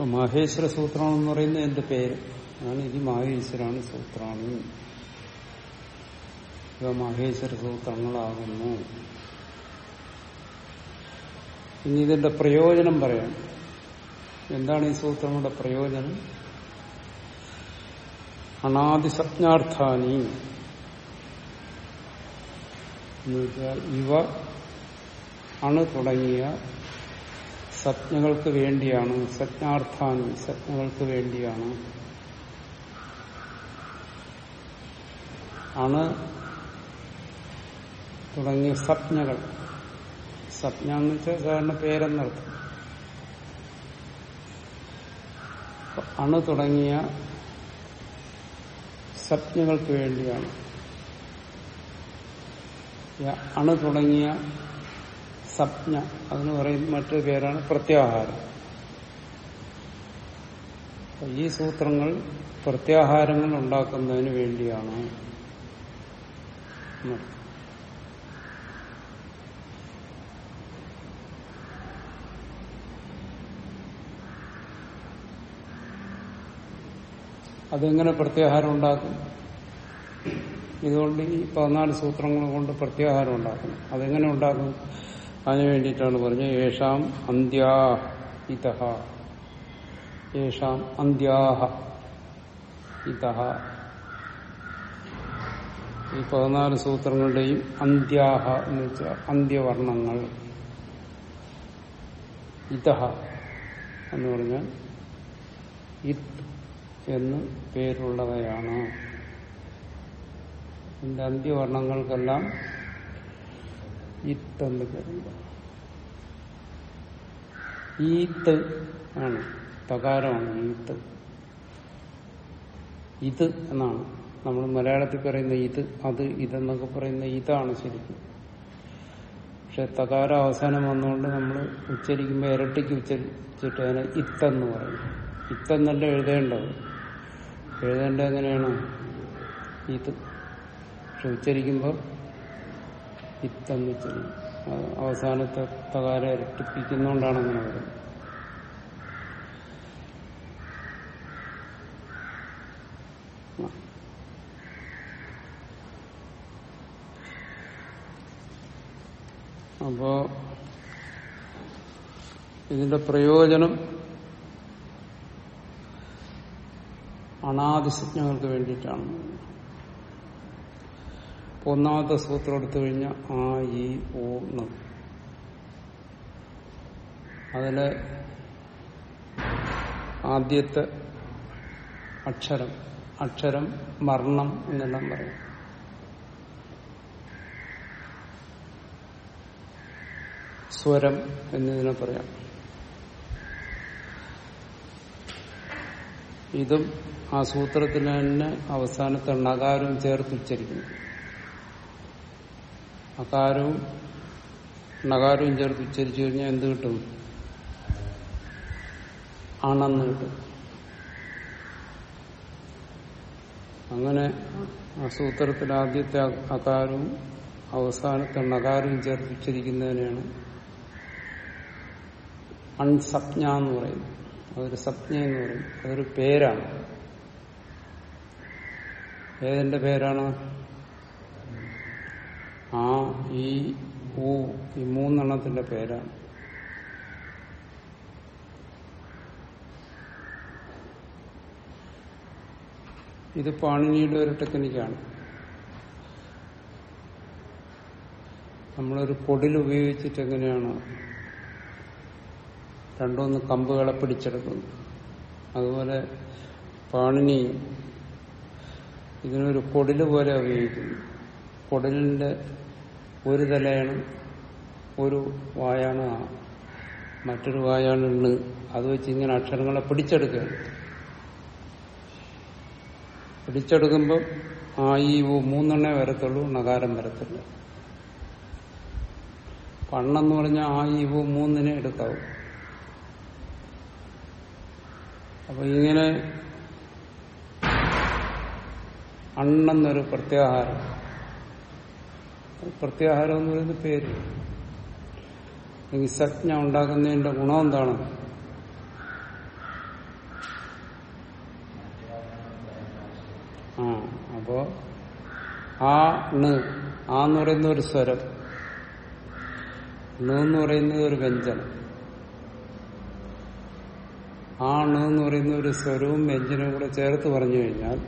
ഇപ്പൊ മാഹേശ്വര സൂത്രം എന്ന് പറയുന്നത് എന്റെ പേര്? അതാണ് ഇത് മഹേശ്വരാണ് സൂത്രാണ്. ഇവ മാഹേശ്വര സൂത്രങ്ങളാകുന്നു. ഇനി ഇതിന്റെ പ്രയോജനം പറയാം. എന്താണ് ഈ സൂത്രങ്ങളുടെ പ്രയോജനം? അണാദിസജ്ഞാർത്ഥാനി എന്ന് വെച്ചാൽ ഇവ അണു തുടങ്ങിയ സജ്ഞകൾക്ക് വേണ്ടിയാണ് സജ്ഞാർത്ഥാനി സജ്ഞകൾക്ക് വേണ്ടിയാണ്. അണു തുടങ്ങിയ സജ്ഞകൾ സജ്ഞ എന്ന് വെച്ചാൽ സാധാരണ പേരെന്നർത്ഥം. അണു തുടങ്ങിയ സജ്ഞകൾക്ക് വേണ്ടിയാണ്. അണു തുടങ്ങിയ സപ്ഞ അതിന് പറയുന്ന മറ്റൊരു പേരാണ് പ്രത്യാഹാരം. ഈ സൂത്രങ്ങൾ പ്രത്യാഹാരങ്ങൾ ഉണ്ടാക്കുന്നതിന് വേണ്ടിയാണ്. അതെങ്ങനെ പ്രത്യാഹാരം ഉണ്ടാക്കും? ഇതുകൊണ്ട് ഈ പതിനാല് സൂത്രങ്ങൾ കൊണ്ട് പ്രത്യാഹാരം ഉണ്ടാക്കണം അതെങ്ങനെ ഉണ്ടാക്കും? അതിനു വേണ്ടിയിട്ടാണ് പറഞ്ഞത് യേഷാം അന്ത്യാഹ ഇതഹ. യേഷാം അന്ത്യാഹ ഇതഹ. ഈ പതിനാല് സൂത്രങ്ങളുടെയും അന്ത്യാഹ എന്ന് വെച്ചാൽ അന്ത്യവർണങ്ങൾ. ഇതഹ എന്ന് പറഞ്ഞാൽ ഇത് എന്ന് പേരുള്ളവയാണ്. ഇതിന്റെ അന്ത്യവർണങ്ങൾക്കെല്ലാം ഇത്തെന്ന് പേരുണ്ട് ഈത്ത് ആണ് തകാരമാണ് ഈത്ത്. ഇത് എന്നാണ് നമ്മൾ മലയാളത്തിൽ പറയുന്ന ഇത് അത് ഇതെന്നൊക്കെ പറയുന്ന ഇതാണ് ശരിക്കും. പക്ഷെ തകാരം അവസാനം വന്നുകൊണ്ട് നമ്മൾ ഉച്ചരിക്കുമ്പോൾ ഇരട്ടിക്ക് ഉച്ചരിച്ചിട്ട് അതിനെ ഇത്തെന്ന് പറയും. ഇത്തെന്നല്ല എഴുതേണ്ടത്? എഴുതേണ്ടത് എങ്ങനെയാണ്? ഇത്. പക്ഷെ ഉച്ചരിക്കുമ്പോൾ ഇത്തെന്ന് വെച്ചത് അവസാനത്തെ തകാര ഇരട്ടിപ്പിക്കുന്നോണ്ടാണ് അങ്ങനെ വരുന്നത് അപ്പോ ഇതിന്റെ പ്രയോജനം അനാദിസജ്ഞകൾക്ക് വേണ്ടിയിട്ടാണ്. ഒന്നാമത്തെ സൂത്രം എടുത്തു കഴിഞ്ഞാൽ ആ ഈ ഓ അതിലെ ആദ്യത്തെ അക്ഷരം അക്ഷരം വർണം എന്നെല്ലാം പറയും. സ്വരം എന്നതിനെ പറയാം. ഇതും ആ സൂത്രത്തിന് തന്നെ അവസാനത്തെ നകാരം ചേർത്ത് ഉച്ചരിക്കുന്നു. അകാരവും നകാരവും ചേർത്ത് ഉച്ചരിച്ചു കഴിഞ്ഞാൽ എന്ത് കിട്ടും? ആണെന്ന് കിട്ടും. അങ്ങനെ ആ സൂത്രത്തിൽ ആദ്യത്തെ അകാരവും അവസാനത്തെ നകാരവും ചേർത്ത് ഉച്ചരിക്കുന്നതിനെയാണ് അൺസപ്ഞ എന്ന് പറയും അതൊരു സപ്ഞ എന്ന് പറയും അതൊരു പേരാണ്. ഏതിന്റെ പേരാണ്? ആ ഈ ഊ ഈ മൂന്നെണ്ണത്തിന്റെ പേരാണ്. ഇത് പാണിനിയുടെ ഒരു ടെക്നിക്കാണ്. നമ്മളൊരു പൊടിൽ ഉപയോഗിച്ചിട്ട് എങ്ങനെയാണ് രണ്ടൂന്ന് കമ്പുകളെ പിടിച്ചെടുക്കുന്നത്. അതുപോലെ പാണിനി ഇതിനൊരു പൊടിൽ പോലെ ഉപയോഗിക്കുന്നു. പൊടിലിന്റെ ഒരു തലയാണ് ഒരു വായാണ് ആ മറ്റൊരു വായാണ് ഇണ് അത് വെച്ച് ഇങ്ങനെ അക്ഷരങ്ങളെ പിടിച്ചെടുക്കുകയാണ് പിടിച്ചെടുക്കുമ്പോൾ ആ ഈ മൂന്നെണ്ണേ വരത്തുള്ളൂ നകാരം വരത്തില്ല. പണ്ണെന്ന് പറഞ്ഞാൽ ആ ഈ മൂന്നിനെ എടുക്കാവും. അപ്പൊ ഇങ്ങനെ അണ്ണെന്നൊരു പ്രത്യാഹാരം. പ്രത്യാഹാരം എന്ന് പറയുന്ന പേര്. സജ്ഞ ഉണ്ടാക്കുന്നതിന്റെ ഗുണം എന്താണ്? ആ അപ്പോ ആ ണ് ആ എന്ന് പറയുന്ന ഒരു സ്വരം. ണ് എന്ന് പറയുന്നത് ഒരു വ്യഞ്ജനം. ആ ണ് എന്ന് പറയുന്ന ഒരു സ്വരവും വ്യഞ്ജനവും കൂടെ ചേർത്ത് പറഞ്ഞു കഴിഞ്ഞാൽ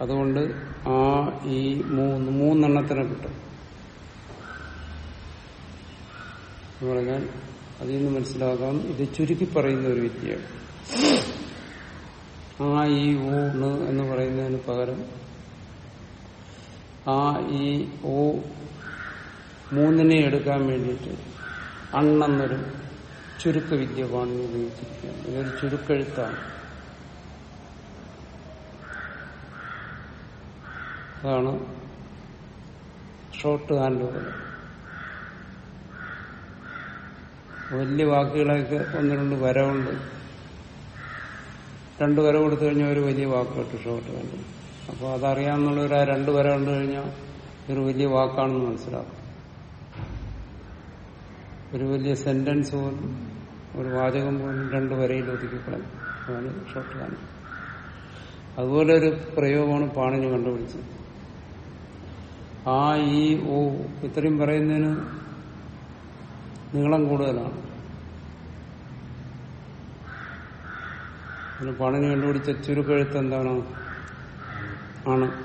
അതുകൊണ്ട് ആ ഈ മൂന്ന് മൂന്നെണ്ണത്തിനെ കിട്ടും. എന്ന് പറഞ്ഞാൽ അതിൽ നിന്ന് മനസ്സിലാക്കാം ഇത് ചുരുക്കി പറയുന്ന ഒരു വിദ്യയാണ്. ആ ഈ ഊണ് എന്ന് പറയുന്നതിന് പകരം ആ ഈ ഓ മൂന്നിനെ എടുക്കാൻ വേണ്ടിയിട്ട് അണ്ണെന്നൊരു ചുരുക്ക വിദ്യ പാണി ഉപയോഗിച്ചിരിക്കുകയാണ്. ഇതൊരു ചുരുക്കെഴുത്താണ്. അതാണ് ഷോർട്ട് ഹാൻഡ് വലിയ വാക്കുകളൊക്കെ ഒന്ന് രണ്ട് വരവുണ്ട്. രണ്ട് വര കൊടുത്തു കഴിഞ്ഞാൽ ഒരു വലിയ വാക്ക് കിട്ടും ഷോർട്ട് ഹാൻഡ് അപ്പോൾ അതറിയാമെന്നുള്ളവർ ആ രണ്ട് വര കണ്ടു കഴിഞ്ഞാൽ ഒരു വലിയ വാക്കാണെന്ന് മനസ്സിലാക്കും. ഒരു വലിയ സെന്റൻസ് പോലും ഒരു വാചകം പോലും രണ്ട് വരയിൽ ഒതുക്കിക്കളയും. അതാണ് ഷോർട്ട് ഹാൻഡ് അതുപോലെ ഒരു പ്രയോഗമാണ് പാണിനി കണ്ടുപിടിച്ചത്. ആ ഈ ഓ ഇത്രയും പറയുന്നതിന് നീളം കൂടുതലാണ്. അതിന് പണിന് കണ്ടുപിടിച്ച ചുരുക്കെഴുത്ത് എന്താണ്? ആണ്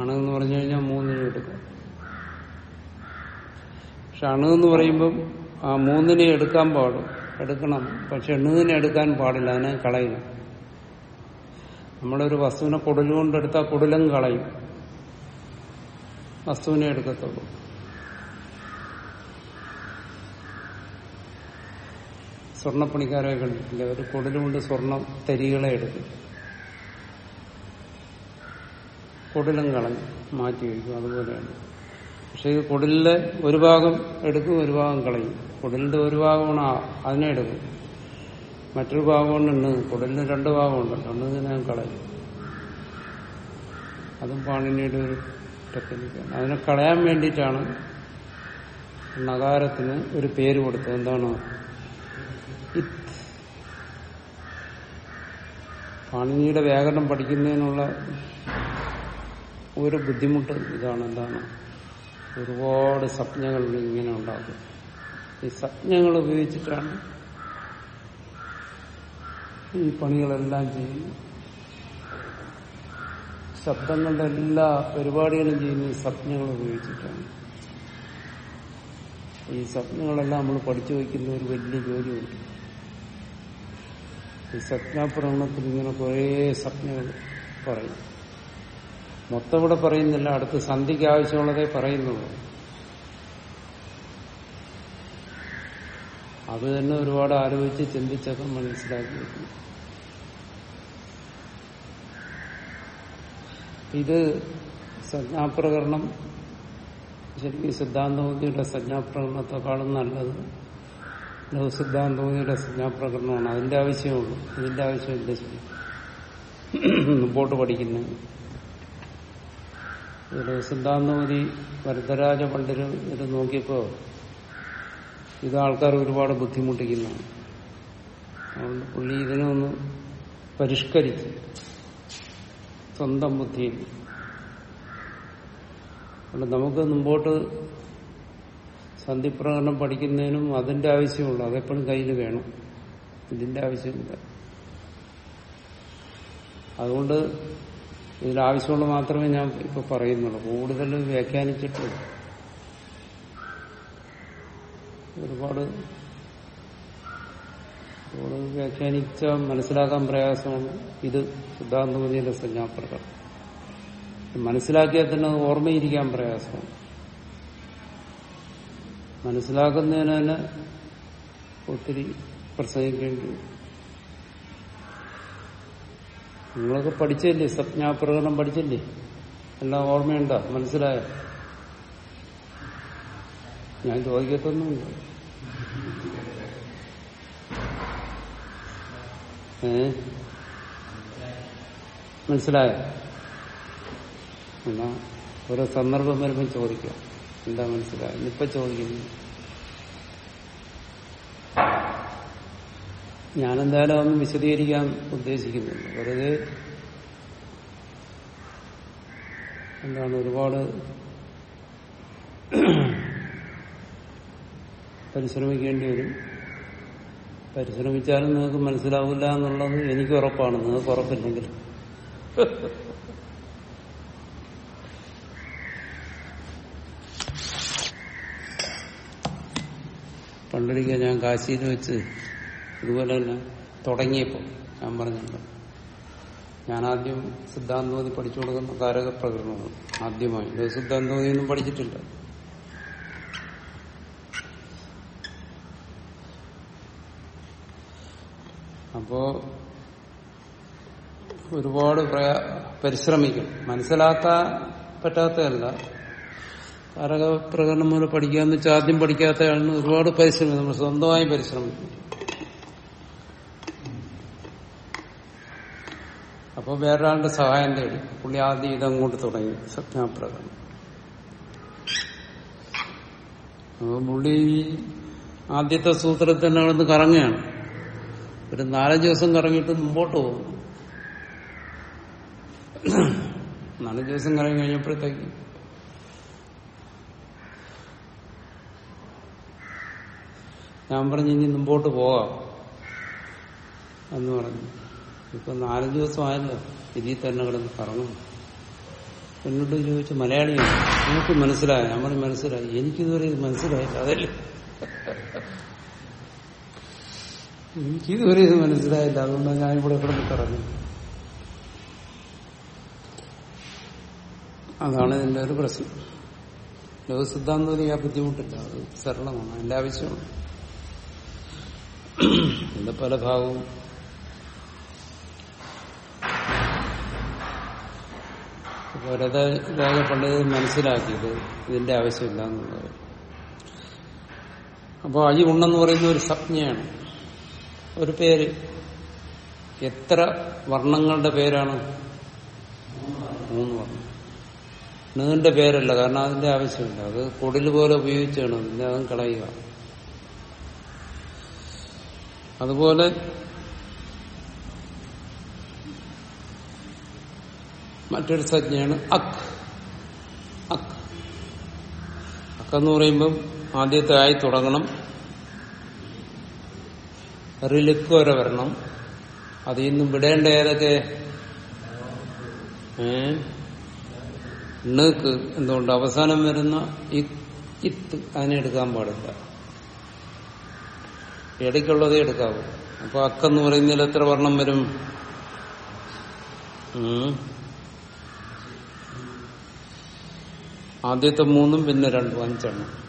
അണെന്ന് പറഞ്ഞു കഴിഞ്ഞാൽ മൂന്നിനെ എടുക്കാം. പക്ഷെ അണെന്ന് പറയുമ്പം ആ മൂന്നിനെ എടുക്കാൻ പാടും. എടുക്കണം. പക്ഷെ എണ്ണുതിനെ എടുക്കാൻ പാടില്ല. അതിനെ കളയണം നമ്മളൊരു വസ്തുവിനെ എടുത്താൽ കുടലും കളയും. വസ്തുവിനെ എടുക്കത്തുള്ളൂ. സ്വർണപ്പണിക്കാരെ കണ്ടിട്ടില്ല? ഒരു കൊടലുകൊണ്ട് സ്വർണ തരികളെ എടുക്കും കൊടലും കളഞ്ഞു മാറ്റി വയ്ക്കും. അതുപോലെയാണ്. പക്ഷെ ഇത് കൊടലിലെ ഒരു ഭാഗം എടുക്കും ഒരു ഭാഗം കളയും. കൊടലിന്റെ ഒരു ഭാഗമാണ് അതിനെ എടുക്കും മറ്റൊരു ഭാഗമുണ്ട് കുടലിന് രണ്ട് ഭാഗമുണ്ടല്ലോ എണ്ണതിനെ ഞാൻ കളയും. അതും പാണിനിയുടെ ഒരു ടെക്നിക്കാണ്. അതിനെ കളയാൻ വേണ്ടിയിട്ടാണ് നഗാരത്തിന് ഒരു പേര് കൊടുത്തത്. എന്താണ്? പാണിനിയുടെ വ്യാകരണം പഠിക്കുന്നതിനുള്ള ഒരു ബുദ്ധിമുട്ട് ഇതാണ്. എന്താണ്? ഒരുപാട് സ്വപ്നങ്ങൾ ഇങ്ങനെ ഉണ്ടാകും. ഈ സ്വപ്നങ്ങൾ ഉപയോഗിച്ചിട്ടാണ് ഈ പണികളെല്ലാം ചെയ്യുന്നു. ശബ്ദങ്ങളുടെ എല്ലാ പരിപാടികളും ചെയ്യുന്ന ഈ സംജ്ഞകൾ ഉപയോഗിച്ചിട്ടാണ്. ഈ സ്വപ്നങ്ങളെല്ലാം നമ്മൾ പഠിച്ചു വയ്ക്കുന്ന ഒരു വലിയ ജോലിയുണ്ട്. ഈ സ്വപ്നപ്രകടനത്തിൽ ഇങ്ങനെ കുറേ സ്വപ്നങ്ങൾ പറയും. മൊത്തം ഇവിടെ പറയുന്നില്ല അടുത്ത് സന്ധിക്ക് ആവശ്യമുള്ളതേ പറയുന്നുള്ളൂ. അത് തന്നെ ഒരുപാട് ആലോചിച്ച് ചിന്തിച്ചൊക്കെ മനസ്സിലാക്കി വെക്കുന്നു ഇത് സംജ്ഞാപ്രകരണം ശരിക്കും സിദ്ധാന്തബുദ്ധിയുടെ സജ്ഞാപ്രകരണത്തെക്കാളും നല്ലത് ലഘുസിദ്ധാന്തബുദ്ധിയുടെ സജ്ഞാപ്രകരണമാണ്. അതിന്റെ ആവശ്യമുള്ളൂ. ഇതിന്റെ ആവശ്യമില്ല ശരി മുമ്പോട്ട് പഠിക്കുന്നു. ഇതിൽ സിദ്ധാന്തമതി വരദരാജ ഇത് നോക്കിയപ്പോ ഇത് ആൾക്കാർ ഒരുപാട് ബുദ്ധിമുട്ടിക്കുന്നതാണ് അതുകൊണ്ട് പുള്ളി ഇതിനെ ഒന്ന് പരിഷ്കരിച്ച് സ്വന്തം ബുദ്ധിയിൽ. അതുകൊണ്ട് നമുക്ക് മുമ്പോട്ട് സന്ധിപ്രകടനം പഠിക്കുന്നതിനും അതിന്റെ ആവശ്യമുള്ളൂ. അതെപ്പോഴും കയ്യിൽ വേണം. ഇതിന്റെ ആവശ്യമില്ല. അതുകൊണ്ട് ഇതിലാവശ്യമുള്ള മാത്രമേ ഞാൻ ഇപ്പൊ പറയുന്നുള്ളൂ. കൂടുതൽ വ്യാഖ്യാനിച്ചിട്ട് ഒരുപാട് വ്യാഖ്യാനിച്ച മനസ്സിലാക്കാൻ പ്രയാസമാണ് ഇത് സിദ്ധാന്തമതിയുടെ സംജ്ഞാപ്രകടനം മനസ്സിലാക്കിയാൽ തന്നെ അത് ഓർമ്മയിരിക്കാൻ പ്രയാസമാണ്. മനസ്സിലാക്കുന്നതിന് തന്നെ ഒത്തിരി പ്രസംഗിക്കേണ്ടി. നിങ്ങളൊക്കെ പഠിച്ചില്ലേ? സ്വപ്നാപ്രകടനം പഠിച്ചില്ലേ? എല്ലാം ഓർമ്മയുണ്ടോ? മനസ്സിലായോ? ഞാൻ ചോദിക്കത്തൊന്നുമില്ല. മനസ്സിലായോ? എന്നാ ഓരോ സന്ദർഭം വരുമ്പോൾ ചോദിക്കാം എന്താ മനസ്സിലായ? ഇപ്പൊ ചോദിക്കുന്നു. ഞാനെന്തായാലും ഒന്ന് വിശദീകരിക്കാൻ ഉദ്ദേശിക്കുന്നില്ല. വെറുതെ എന്താണ് ഒരുപാട് പരിശ്രമിക്കേണ്ടി വരും പരിശ്രമിച്ചാലും നിങ്ങൾക്ക് മനസ്സിലാവില്ല എന്നുള്ളത് എനിക്ക് ഉറപ്പാണ്. നിങ്ങൾക്ക് ഉറപ്പില്ലെങ്കിൽ. പണ്ടൊരിക്കൽ ഞാൻ കാശിയിൽ വെച്ച് ഇതുപോലെ തന്നെ തുടങ്ങിയപ്പോൾ ഞാൻ പറഞ്ഞിട്ടുണ്ട്. ഞാൻ ആദ്യം സിദ്ധാന്തോതി പഠിച്ചു കൊടുക്കുന്ന കാരക പ്രകടനമാണ് ആദ്യമായി സിദ്ധാന്തോതിയൊന്നും പഠിച്ചിട്ടില്ല. അപ്പോ ഒരുപാട് പരിശ്രമിക്കും. മനസ്സിലാക്ക പറ്റാത്തതല്ല. കാരക പ്രകടനം മൂലം പഠിക്കാന്ന് വെച്ചാൽ ആദ്യം പഠിക്കാത്തതാണ് ഒരുപാട് പരിശ്രമിക്കും. നമ്മൾ സ്വന്തമായി പരിശ്രമിക്കും. അപ്പോൾ വേറൊരാളുടെ സഹായം തേടി. പുള്ളി ആദ്യം ഇതങ്ങോട്ട് തുടങ്ങി. സജ്ഞാപ്രകടനം അപ്പോൾ പുള്ളി ആദ്യത്തെ സൂത്രത്തിൽ കറങ്ങുകയാണ്. ഒരു നാലഞ്ച് ദിവസം കറങ്ങിയിട്ട് മുമ്പോട്ട് പോകും. നാലഞ്ച് ദിവസം കറങ്ങി കഴിഞ്ഞപ്പോഴത്തേക്ക് ഞാൻ പറഞ്ഞു ഇനി മുമ്പോട്ട് പോവാം എന്ന് പറഞ്ഞു. ഇപ്പൊ നാലഞ്ച് ദിവസമായല്ലോ ഇതിൽ തന്നെ കിടന്ന് കറങ്ങും. എന്നോട് ചോദിച്ചു മലയാളിയാണ് നിങ്ങൾക്ക് മനസ്സിലായ. നമ്മൾ മനസ്സിലായി. എനിക്കിതുവരെ മനസ്സിലായില്ല അതല്ലേ? എനിക്കിതുവരെ ഇത് മനസ്സിലായില്ല. അതുകൊണ്ടാണ് ഞാൻ ഇവിടെ കിടന്ന് കറങ്ങി. അതാണ് ഇതിന്റെ ഒരു പ്രശ്നം. ലോകസിദ്ധാന്തം ആ ബുദ്ധിമുട്ടില്ല. അത് സരളമാണ്. അതിന്റെ ആവശ്യമാണ്. ഇതിന്റെ പല ഭാഗവും ഭരതരാജ പണ്ഡിതൻ മനസ്സിലാക്കിയത് ഇതിന്റെ ആവശ്യമില്ല എന്നുള്ളത് അപ്പോൾ അഴി ഉണ്ടെന്ന് പറയുന്ന ഒരു സംജ്ഞയാണ്. ഒരു പേര്. എത്ര വർണങ്ങളുടെ പേരാണ്? മൂന്ന് വർണം. നീണ്ട പേരല്ല കാരണം അതിന്റെ ആവശ്യമില്ല. അത് കൊടിൽ പോലെ ഉപയോഗിച്ചാണ്. പിന്നെ അതും കളയുക. അതുപോലെ മറ്റൊരു സംജ്ഞയാണ് അക്. അക്. അക്കെന്ന് പറയുമ്പം ആദ്യത്തെ ആയി തുടങ്ങണം. റിലുക്ക് വരെ വരണം അതിൽ നിന്നും വിടേണ്ട ഏതൊക്കെ? ണക്ക് എന്തുകൊണ്ട് അവസാനം വരുന്ന ഇത്ത് അതിനെ എടുക്കാൻ പാടില്ല. ഇടയ്ക്കുള്ളതേ എടുക്കാവൂ. അപ്പൊ അക്കെന്ന് പറയുന്നതിൽ എത്ര വർണം വരും. ആദ്യത്തെ മൂന്നും പിന്നെ രണ്ടും അഞ്ചെണ്ണം.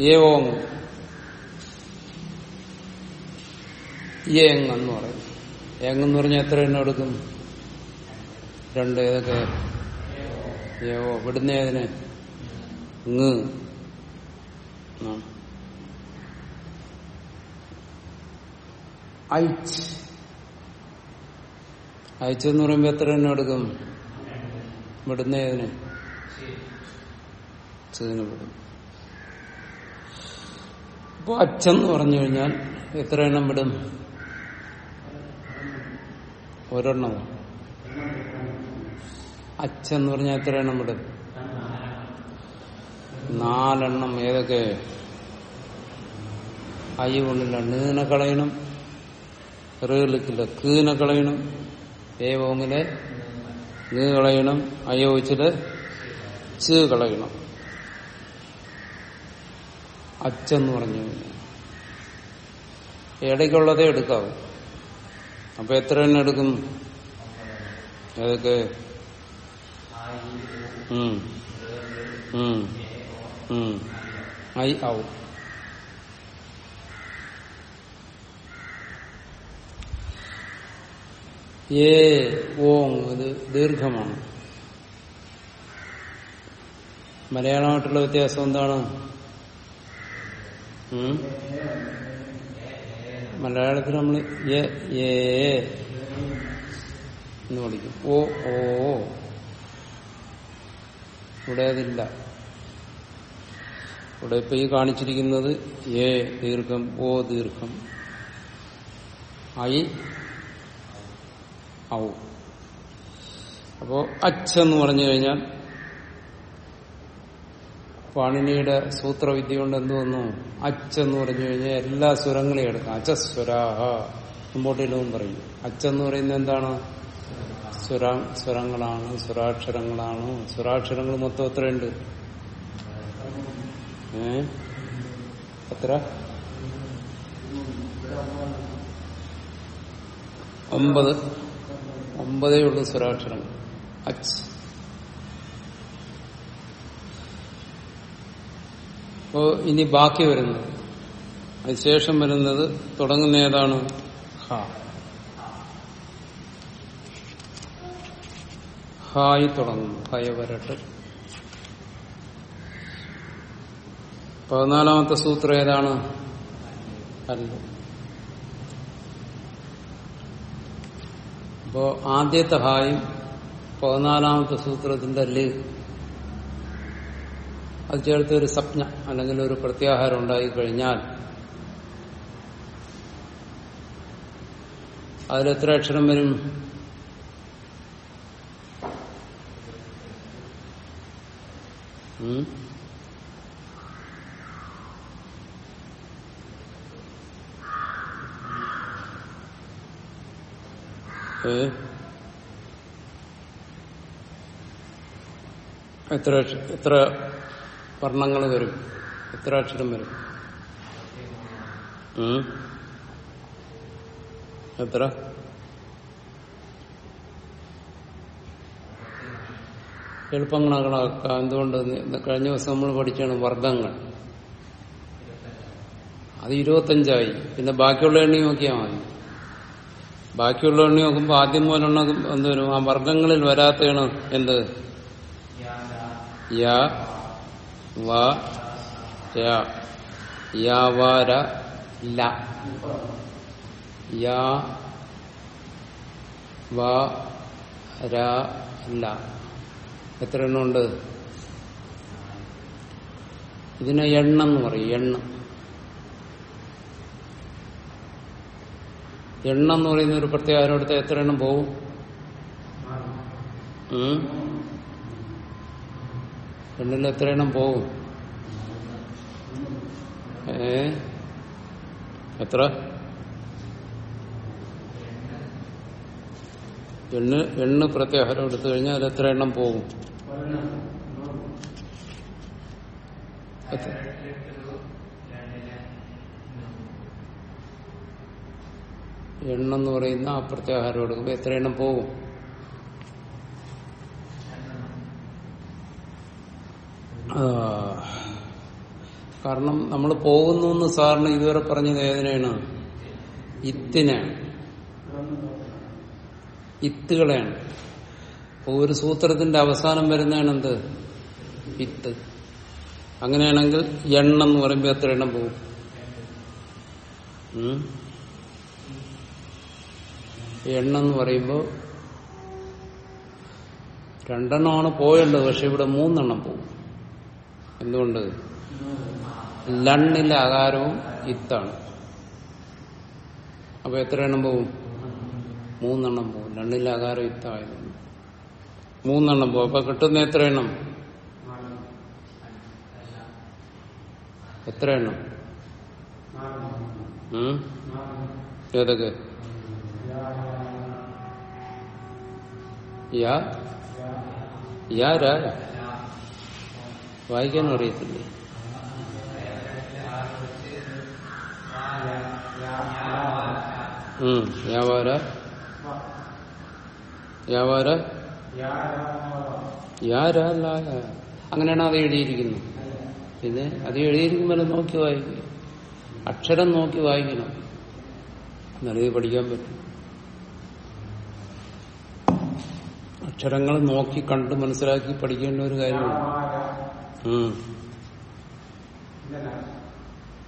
ഏവോങ് ഏങ് എന്ന് പറയും. ഏങ് എന്ന് പറഞ്ഞാൽ എത്ര എണ്ണം എടുക്കും? രണ്ട് ഏതൊക്കെ? ഏവോ. ഇവിടുന്ന് ഏതിന്? ങ്. അയച്ചെന്ന് ഐച്ച്. ഐച്ച് എന്ന് പറയുമ്പോ എത്ര എണ്ണം എടുക്കും? ഇവിടുന്ന് ഏതിന്? വിടും അപ്പൊ അച്ഛന്ന് പറഞ്ഞു കഴിഞ്ഞാൽ എത്ര എണ്ണം വിടും? ഒരെണ്ണം. അച്ഛന്ന് പറഞ്ഞാൽ എത്ര എണ്ണം വിടും? നാലെണ്ണം. ഏതൊക്കെ? അയ്യ കൊണ്ടില്ല നീനെ കളയണം. റീലിക്കില്ല കീനെ കളയണം. ഏവോങ്ങിലെ നീ കളയണം. അയ്യ വെച്ചിട്ട് ച് കളയണം. അച്ഛന്ന് പറഞ്ഞു. ഇടയ്ക്കുള്ളതേ എടുക്കാവൂ. അപ്പൊ എത്ര തന്നെ എടുക്കും? ഏതൊക്കെ? ഐ ആവും ഏ ഓങ് ഇത് ദീർഘമാണ്. മലയാളമായിട്ടുള്ള വ്യത്യാസം എന്താണ്? മലയാളത്തിൽ നമ്മൾ എന്ന് പഠിക്കും ഓ ഓ ഇവിടെ അതില്ല. ഇവിടെ ഇപ്പൊ ഈ കാണിച്ചിരിക്കുന്നത് എ ദീർഘം ഓ ദീർഘം ഐ ഔ. അപ്പോ എന്ന് പറഞ്ഞു കഴിഞ്ഞാൽ പാണിനിയുടെ സൂത്രവിദ്യ കൊണ്ട് എന്ത് വന്നു? അച്ചെന്ന് പറഞ്ഞു കഴിഞ്ഞാൽ എല്ലാ സ്വരങ്ങളെയും എടുക്കാം. അച്ചസ്വരാഹ. മുമ്പോട്ടിലും പറയും. അച്ചെന്ന് പറയുന്നത് എന്താണ്? സ്വര സ്വരങ്ങളാണ് സ്വരാക്ഷരങ്ങളാണ്. സ്വരാക്ഷരങ്ങൾ മൊത്തം എത്രയുണ്ട്? ഏ? എത്ര? ഒമ്പത്. ഒമ്പതേ ഉള്ളൂ സ്വരാക്ഷരങ്ങൾ. അച്ച് അപ്പോ ഇനി ബാക്കി വരുന്നത്. അതിനുശേഷം വരുന്നത് തുടങ്ങുന്ന ഏതാണ് ഹായി തുടങ്ങുന്നു. ഹയ വരട്ട്. പതിനാലാമത്തെ സൂത്രം ഏതാണ്? അല്ല. അപ്പോ ആദ്യത്തെ ഹായും പതിനാലാമത്തെ സൂത്രത്തിന്റെ ൽ. അത് ചേർത്ത് ഒരു സ്വപ്ന അല്ലെങ്കിൽ ഒരു പ്രത്യാഹാരം ഉണ്ടായി കഴിഞ്ഞാൽ അതിലെത്ര അക്ഷരം വരും? എത്ര എത്ര വർണങ്ങൾ വരും. എത്ര അക്ഷരം വരും. എത്ര എത്ര? എളുപ്പങ്ങളാക്കാം എന്തുകൊണ്ട്? കഴിഞ്ഞ ദിവസം നമ്മൾ പഠിച്ചാണ് വർഗങ്ങൾ അത് ഇരുപത്തഞ്ചായി. പിന്നെ ബാക്കിയുള്ള എണ്ണി നോക്കിയാൽ മതി. ബാക്കിയുള്ള എണ്ണി നോക്കുമ്പോൾ ആദ്യം മുതലെണ്ണ എന്ത് ആ വർഗങ്ങളിൽ വരാത്തേണ് എന്ത്? യ. ല. വ ര ല. എത്ര എണ്ണമുണ്ട് ഇതിനെ എണ്ണം എന്ന് പറയും എണ്ണം. എണ്ണം എന്ന് പറയുന്ന ഒരു പ്രത്യേകം അതിനടുത്ത് എത്ര എണ്ണം പോവും ഉം? എണ്ണിൽ എത്ര എണ്ണം പോവും ഏ എത്ര എണ്ണ് എണ്ണ് പ്രത്യാഹാരം എടുത്തു കഴിഞ്ഞാൽ അത് എത്ര എണ്ണം പോകും? എണ്ണെന്ന് പറയുന്ന ആ പ്രത്യാഹാരം എടുക്കുമ്പോൾ എത്ര എണ്ണം പോകും കാരണം നമ്മൾ പോകുന്നു എന്ന് സാറിന് ഇതുവരെ പറഞ്ഞത് ഏതിനാണ് ഇത്തിനാണ് ഇത്തുകളെയാണ്. ഒരു സൂത്രത്തിന്റെ അവസാനം വരുന്നതാണ് എന്ത്? ഇത്ത്. അങ്ങനെയാണെങ്കിൽ എണ്ണം എന്ന് പറയുമ്പോൾ എത്ര എണ്ണം പോകും? എണ്ണം എന്ന് പറയുമ്പോൾ രണ്ടെണ്ണമാണ് പോയേണ്ടത് പക്ഷെ ഇവിടെ മൂന്നെണ്ണം പോകും. എന്തുകൊണ്ട്? ലണ്ണിലെ ആകാരവും ഇത്താണ്. അപ്പൊ എത്ര എണ്ണം പോകും മൂന്നെണ്ണം പോവും. ലണ്ണിലെ ആകാരം ഇത്തായതുകൊണ്ട്. മൂന്നെണ്ണം പോവും. അപ്പൊ കിട്ടുന്ന എത്ര എണ്ണം എത്ര എണ്ണം? ഏതൊക്കെ? യാ? യാ രാ. വായിക്കാനും അറിയത്തില്ലേ. വ്യാപാര. വ്യാപാര. യാരാലായ അങ്ങനെയാണ് അത് എഴുതിയിരിക്കുന്നത്. പിന്നെ അത് എഴുതിയിരിക്കുമ്പോൾ നോക്കി വായിക്കും അക്ഷരം നോക്കി വായിക്കണം. എന്നാലേ പഠിക്കാൻ പറ്റും. അക്ഷരങ്ങൾ നോക്കി കണ്ട് മനസ്സിലാക്കി പഠിക്കേണ്ട ഒരു കാര്യമാണ്.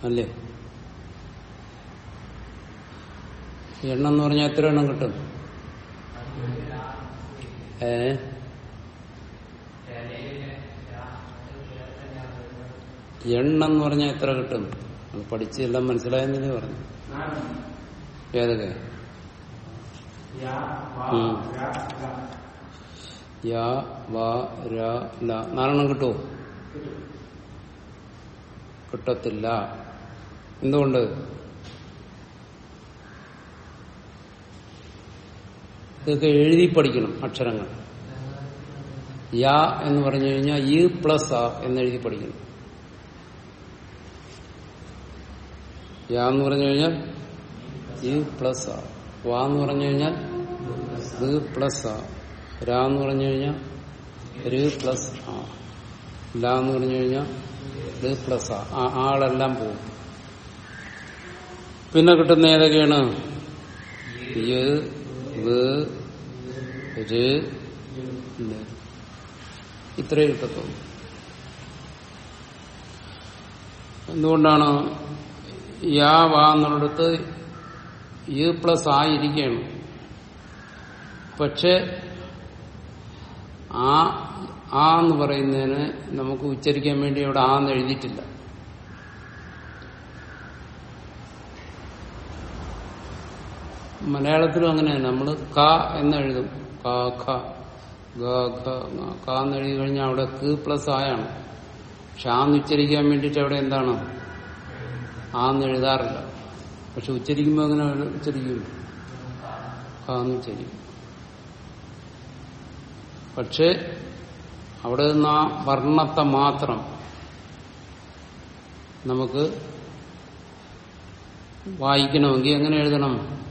അല്ലേ? എണ്ണം എന്ന് പറഞ്ഞാൽ എത്ര എണ്ണം കിട്ടും? ഏ? എണ്ണം എന്ന് പറഞ്ഞാൽ എത്ര കിട്ടും? അത് പഠിച്ച് എല്ലാം മനസ്സിലായെന്നല്ലേ പറഞ്ഞു. ഏതൊക്കെ? ഉം. യാ വാ ര ല. നാലെണ്ണം കിട്ടുമോ കിട്ടത്തില്ല. എന്തുകൊണ്ട്? ഇതൊക്കെ എഴുതി പഠിക്കണം അക്ഷരങ്ങൾ. യാ എന്ന് പറഞ്ഞു കഴിഞ്ഞാൽ ഈ പ്ലസ് ആ എന്ന് എഴുതി പഠിക്കണം. യാ എന്ന് പറഞ്ഞു കഴിഞ്ഞാൽ ഈ പ്ലസ് ആ. വാ എന്ന് പറഞ്ഞു കഴിഞ്ഞാൽ ഇത് പ്ലസ് ആ. രാ എന്ന് പറഞ്ഞു കഴിഞ്ഞാൽ ര് പ്ലസ് ആ. ല എന്ന് പറഞ്ഞു കഴിഞ്ഞാൽ ഇത് പ്ലസ് ആ. ആളെല്ലാം പോകും. പിന്നെ കിട്ടുന്ന ഏതൊക്കെയാണ്. ഇത്രയും കിട്ടത്തുള്ളൂ. എന്തുകൊണ്ടാണ് യാ വാ എന്നുള്ളിടത്ത് യു പ്ലസ് ആയിരിക്കണം പക്ഷെ ആ ആ എന്ന് പറയുന്നതിന് നമുക്ക് ഉച്ചരിക്കാൻ വേണ്ടി അവിടെ ആ എന്ന് എഴുതിയിട്ടില്ല. മലയാളത്തിലും അങ്ങനെ നമ്മൾ ക എന്ന് എഴുതും. ക ഖ ഗ കഴിഞ്ഞാൽ അവിടെ ക് പ്ലസ് ആയാണ് പക്ഷെ എന്ന് ഉച്ചരിക്കാൻ വേണ്ടിട്ട് അവിടെ എന്താണ്? ആ എന്ന് എഴുതാറില്ല. പക്ഷെ ഉച്ചരിക്കുമ്പോൾ അങ്ങനെ ഉച്ചരിക്കും ക എന്ന് ഉച്ചരിക്കും. പക്ഷെ അവിടെ നിന്ന് ആ വർണത്തെ മാത്രം നമുക്ക് വായിക്കണമെങ്കിൽ എങ്ങനെ എഴുതണം?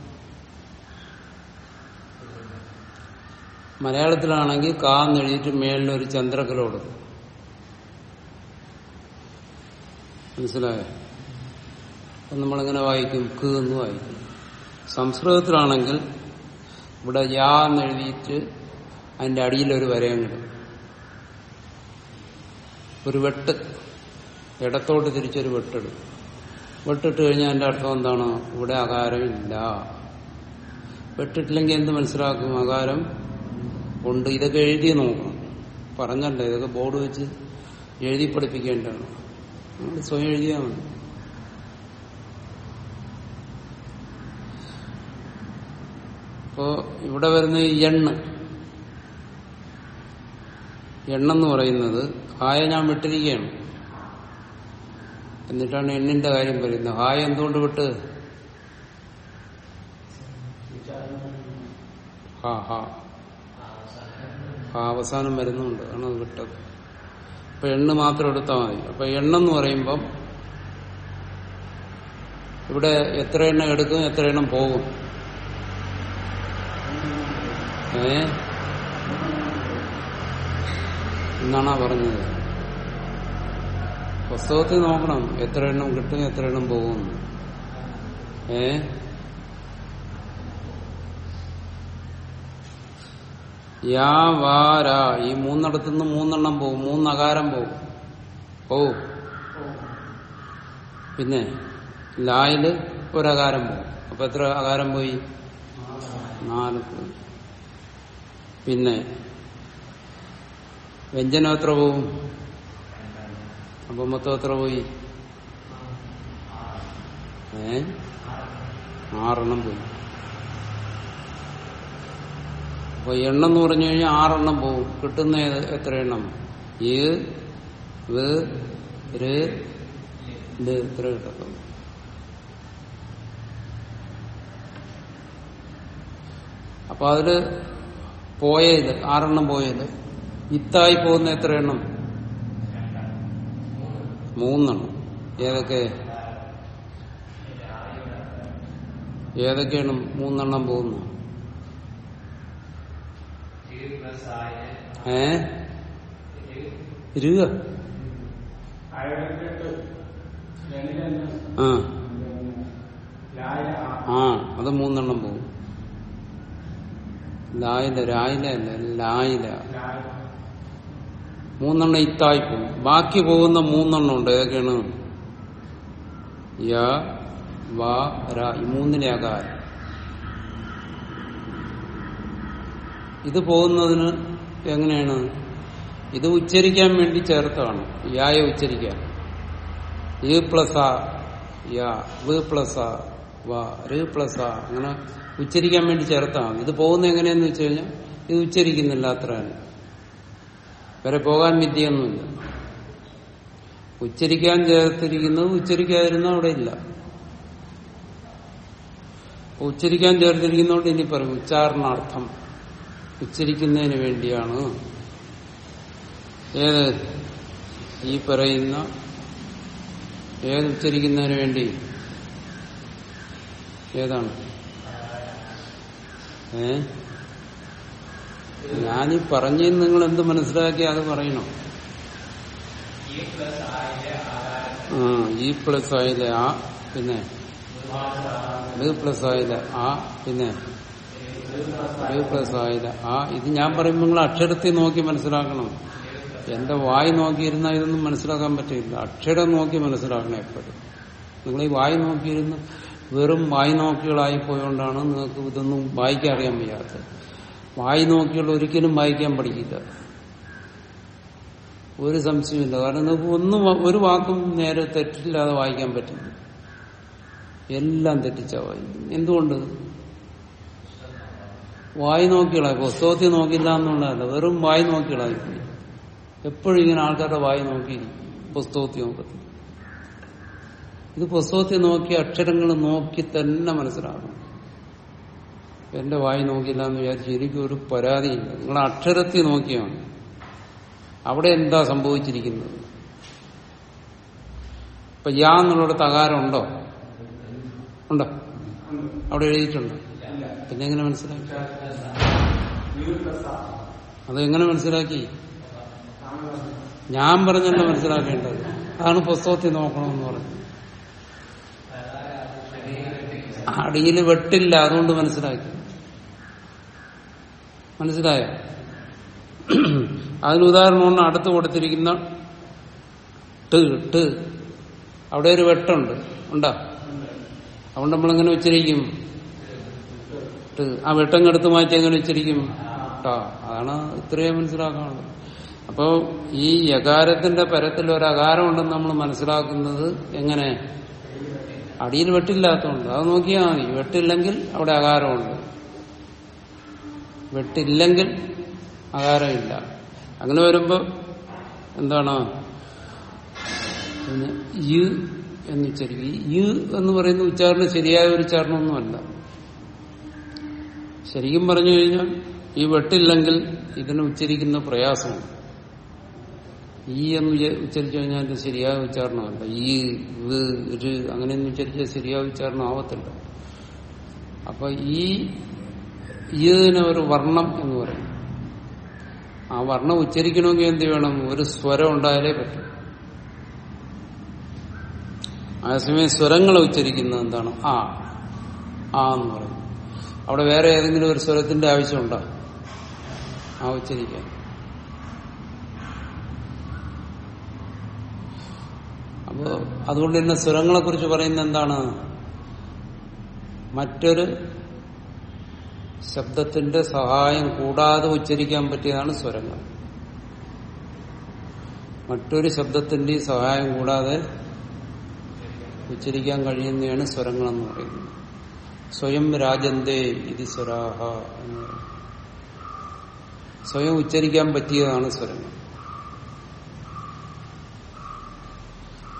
മലയാളത്തിലാണെങ്കിൽ കാ എന്ന് എഴുതിയിട്ട് മേളിലൊരു ചന്ദ്രക്കലോട് മനസ്സിലായോ? അപ്പം നമ്മളെങ്ങനെ വായിക്കും? ക് എന്ന് വായിക്കും. സംസ്കൃതത്തിലാണെങ്കിൽ ഇവിടെ യാ എന്ന് എഴുതിയിട്ട് അതിന്റെ അടിയിലൊരു വരയങ്ങിടും ഒരു വെട്ട്. ഇടത്തോട്ട് തിരിച്ചൊരു വെട്ടിടും. വെട്ടിട്ട് കഴിഞ്ഞാൽ എന്റെ അർത്ഥം എന്താണ്? ഇവിടെ അകാരമില്ല വെട്ടിട്ടില്ലെങ്കിൽ എന്ത് മനസ്സിലാക്കും? അകാരം ഉണ്ട്. ഇതൊക്കെ എഴുതി നോക്കണം. പറഞ്ഞല്ലേ ഇതൊക്കെ ബോർഡ് വെച്ച് എഴുതി പഠിപ്പിക്കേണ്ടതാണ്. നമ്മൾ സ്വയം എഴുതിയാൽ മതി. ഇപ്പോ ഇവിടെ വരുന്ന ഈ എണ്ണ്. എണ്ണെന്ന് പറയുന്നത് ഹായ ഞാൻ വിട്ടിരിക്കുകയാണ്. എന്നിട്ടാണ് എണ്ണിന്റെ കാര്യം പറയുന്നത്. ഹായ എന്തുകൊണ്ട് വിട്ട്? ഹാ ഹാ. ഹാ അവസാനം വരുന്നുണ്ട്. ആണ് അത് വിട്ടത്. അപ്പൊ എണ്ണ് മാത്രം എടുത്താൽ മതി. അപ്പൊ എണ്ണെന്ന് പറയുമ്പം ഇവിടെ എത്ര എണ്ണം എടുക്കും എത്ര എണ്ണം പോകും? ഏ? എന്നാണാ പറഞ്ഞത്? പുസ്തകത്തിൽ നോക്കണം. എത്ര എണ്ണം കിട്ടും എത്ര എണ്ണം പോകും. ഏ? ഈ മൂന്നിടത്തുനിന്ന് മൂന്നെണ്ണം പോകും. മൂന്നകാരം പോകും. ഓ പിന്നെ ലായിൽ ഒരകാരം പോകും. അപ്പൊ എത്ര അകാരം പോയി? നാല്. പോയി പിന്നെ വ്യഞ്ജനം എത്ര പോവും അപ്പൊ മൊത്തം എത്ര പോയി ഏ? ആറെണ്ണം പോയി. അപ്പൊ എണ്ണം എന്ന് പറഞ്ഞു കഴിഞ്ഞാൽ ആറെണ്ണം പോവും. കിട്ടുന്ന എത്ര എണ്ണം? ഈ ഇത്ര കിട്ടത്തുള്ളൂ. അപ്പൊ അതിൽ പോയത് ആറെണ്ണം പോയത് ഇത്തായി പോകുന്ന എത്ര എണ്ണം? മൂന്നെണ്ണം. ഏതൊക്കെ? ഏതൊക്കെയാണ് മൂന്നെണ്ണം പോകുന്നു ഏ? ഇരുക ആ. ആ അത് മൂന്നെണ്ണം പോകും. ലായില രായില അല്ല ലായില. മൂന്നെണ്ണം ഇത്തായി പോകും ബാക്കി പോകുന്ന മൂന്നെണ്ണം ഉണ്ട്. ഏതൊക്കെയാണ്? യ വാ ര. മൂന്നിന്റെ ആകാരം. ഇത് പോകുന്നതിന് എങ്ങനെയാണ്? ഇത് ഉച്ചരിക്കാൻ വേണ്ടി ചേർത്താണ്. യായ ഉച്ചരിക്കാൻ. ഇ പ്ലസ് ആ യാ വ് പ്ലസ് ആ വാ ര് പ്ലസ് ആ. അങ്ങനെ ഉച്ചരിക്കാൻ വേണ്ടി ചേർത്താണ്. ഇത് പോകുന്നത് എങ്ങനെയാന്ന് വെച്ച് കഴിഞ്ഞാൽ ഇത് ഉച്ചരിക്കുന്നില്ല അത്രയാണ് വരെ പോകാൻ വിദ്യയൊന്നുമില്ല. ഉച്ചരിക്കാൻ ചേർത്തിരിക്കുന്നത് ഉച്ചരിക്കാതിരുന്ന അവിടെ ഇല്ല. ഉച്ചരിക്കാൻ ചേർത്തിരിക്കുന്നതുകൊണ്ട് ഇനി പറയും ഉച്ചാരണാർത്ഥം ഉച്ചരിക്കുന്നതിന് വേണ്ടിയാണ്. ഏത്? ഈ പറയുന്ന ഏത് ഉച്ചരിക്കുന്നതിന് വേണ്ടി? ഏതാണ്? ഏ? ഞാനീ പറഞ്ഞു നിങ്ങൾ എന്ത് മനസ്സിലാക്കി അത് പറയണം. ആ ഈ പ്ലസ് ആയില്ല ആ പിന്നെ. ഡ് പ്ലസ് ആയില്ല ആ പിന്നെ. ഡ് പ്ലസ് ആയില്ല ആ ഇത് ഞാൻ പറയുമ്പോൾ നിങ്ങൾ അക്ഷരത്തിൽ നോക്കി മനസ്സിലാക്കണം. എന്റെ വായി നോക്കിയിരുന്നാൽ ഇതൊന്നും മനസ്സിലാക്കാൻ പറ്റില്ല. അക്ഷരം നോക്കി മനസ്സിലാക്കണം എപ്പോഴും. നിങ്ങൾ ഈ വായി നോക്കിയിരുന്ന് വെറും വായി നോക്കികളായി പോയോണ്ടാണ് നിങ്ങൾക്ക് ഇതൊന്നും വായിക്കാൻ അറിയാൻ വയ്യാത്തത്. വായി നോക്കിയുള്ള ഒരിക്കലും വായിക്കാൻ പഠിക്കില്ല. ഒരു സംശയമില്ല കാരണം നിങ്ങൾക്ക് ഒന്നും ഒരു വാക്കും നേരെ തെറ്റില്ലാതെ വായിക്കാൻ പറ്റില്ല. എല്ലാം തെറ്റിച്ചാ വായിക്കും എന്തുകൊണ്ട്? വായി നോക്കികളായി. പുസ്തകത്തിൽ നോക്കില്ല എന്നുള്ളതല്ല. വെറും വായി നോക്കികളായി എപ്പോഴും ഇങ്ങനെ ആൾക്കാരുടെ വായി നോക്കി പുസ്തകത്തിൽ നോക്കത്തില്ല ഇത് പുസ്തകത്തിൽ നോക്കി അക്ഷരങ്ങൾ നോക്കി തന്നെ മനസ്സിലാകണം എന്റെ വായി നോക്കിയില്ല എന്ന് വിചാരിച്ച് എനിക്കൊരു പരാതിയില്ല. നിങ്ങൾ അക്ഷരത്തിൽ നോക്കിയാണ്. അവിടെ എന്താ സംഭവിച്ചിരിക്കുന്നത്? ഇപ്പൊ യാ എന്നുള്ളവിടെ തകാരം ഉണ്ടോ? ഉണ്ടോ? അവിടെ എഴുതിയിട്ടുണ്ടോ. പിന്നെ എങ്ങനെ മനസ്സിലാക്കി? അതെങ്ങനെ മനസ്സിലാക്കി? ഞാൻ പറഞ്ഞല്ല മനസ്സിലാക്കേണ്ടത്? അതാണ് പുസ്തകത്തിൽ നോക്കണമെന്ന് പറഞ്ഞു അടിയിൽ വെട്ടില്ല അതുകൊണ്ട് മനസ്സിലാക്കി. മനസ്സിലായോ? അതിന് ഉദാഹരണമാണ് അടുത്ത് കൊടുത്തിരിക്കുന്ന ട് അവിടെ ഒരു വെട്ടുണ്ട്. ഉണ്ടാ? അതുകൊണ്ട് നമ്മളെങ്ങനെ ഉച്ചരിക്കും ട്. ആ വെട്ടം എടുത്ത് മാറ്റി എങ്ങനെ വെച്ചിരിക്കും? ടാ. അതാണ് ഇത്രയും മനസ്സിലാക്കാനുള്ളത്. അപ്പോ ഈ യകാരത്തിന്റെ പരത്തിൽ ഒരു അകാരം ഉണ്ടെന്ന് നമ്മൾ മനസ്സിലാക്കുന്നത് എങ്ങനെ? അടിയിൽ വെട്ടില്ലാത്തതുകൊണ്ട്. അത് നോക്കിയാൽ മതി. വെട്ടില്ലെങ്കിൽ അവിടെ അകാരമുണ്ട്. വെട്ടില്ലെങ്കിൽ ആകാരമില്ല അങ്ങനെ വരുമ്പോ എന്താണ്? യു എന്ന് ഉച്ചരിക്കും. യു എന്ന് പറയുന്ന ഉച്ചാരണം ശരിയായ ഒരു ഉച്ചാരണമൊന്നുമല്ല. ശരിക്കും പറഞ്ഞു കഴിഞ്ഞാൽ ഈ വെട്ടില്ലെങ്കിൽ ഇതിനെ ഉച്ചരിക്കുന്ന പ്രയാസമാണ് ഈ എന്ന് ഉച്ചരിച്ചു കഴിഞ്ഞാൽ ഇത് ശരിയായ ഉച്ചാരണമല്ല. ഈ അങ്ങനെയൊന്നും ഉച്ചരിച്ചാൽ ശരിയായ ഉച്ചാരണം ആവത്തില്ല. അപ്പൊ ഈ ഇതിന് ഒരു വർണം എന്ന് പറയും. ആ വർണം ഉച്ചരിക്കണമെങ്കിൽ എന്ത് വേണം? ഒരു സ്വരം ഉണ്ടായാലേ പറ്റും. അതേസമയം സ്വരങ്ങളെ ഉച്ചരിക്കുന്നത് എന്താണ്? ആ. ആ എന്ന് പറയും. അവിടെ വേറെ ഏതെങ്കിലും ഒരു സ്വരത്തിന്റെ ആവശ്യമുണ്ടോ? ആ ഉച്ചരിക്കാൻ അപ്പോ അതുകൊണ്ട് തന്നെ സ്വരങ്ങളെ കുറിച്ച് പറയുന്ന എന്താണ്? മറ്റൊരു ശബ്ദത്തിന്റെ സഹായം കൂടാതെ ഉച്ചരിക്കാൻ പറ്റിയതാണ് സ്വരങ്ങൾ. മറ്റൊരു ശബ്ദത്തിന്റെ സഹായം കൂടാതെ ഉച്ചരിക്കാൻ കഴിയുന്നതാണ് സ്വരങ്ങൾ എന്ന് പറയുന്നത്. സ്വയം രാജന്തേ ഇത് സ്വരാഹ എന്ന് സ്വയം ഉച്ചരിക്കാൻ പറ്റിയതാണ് സ്വരങ്ങൾ.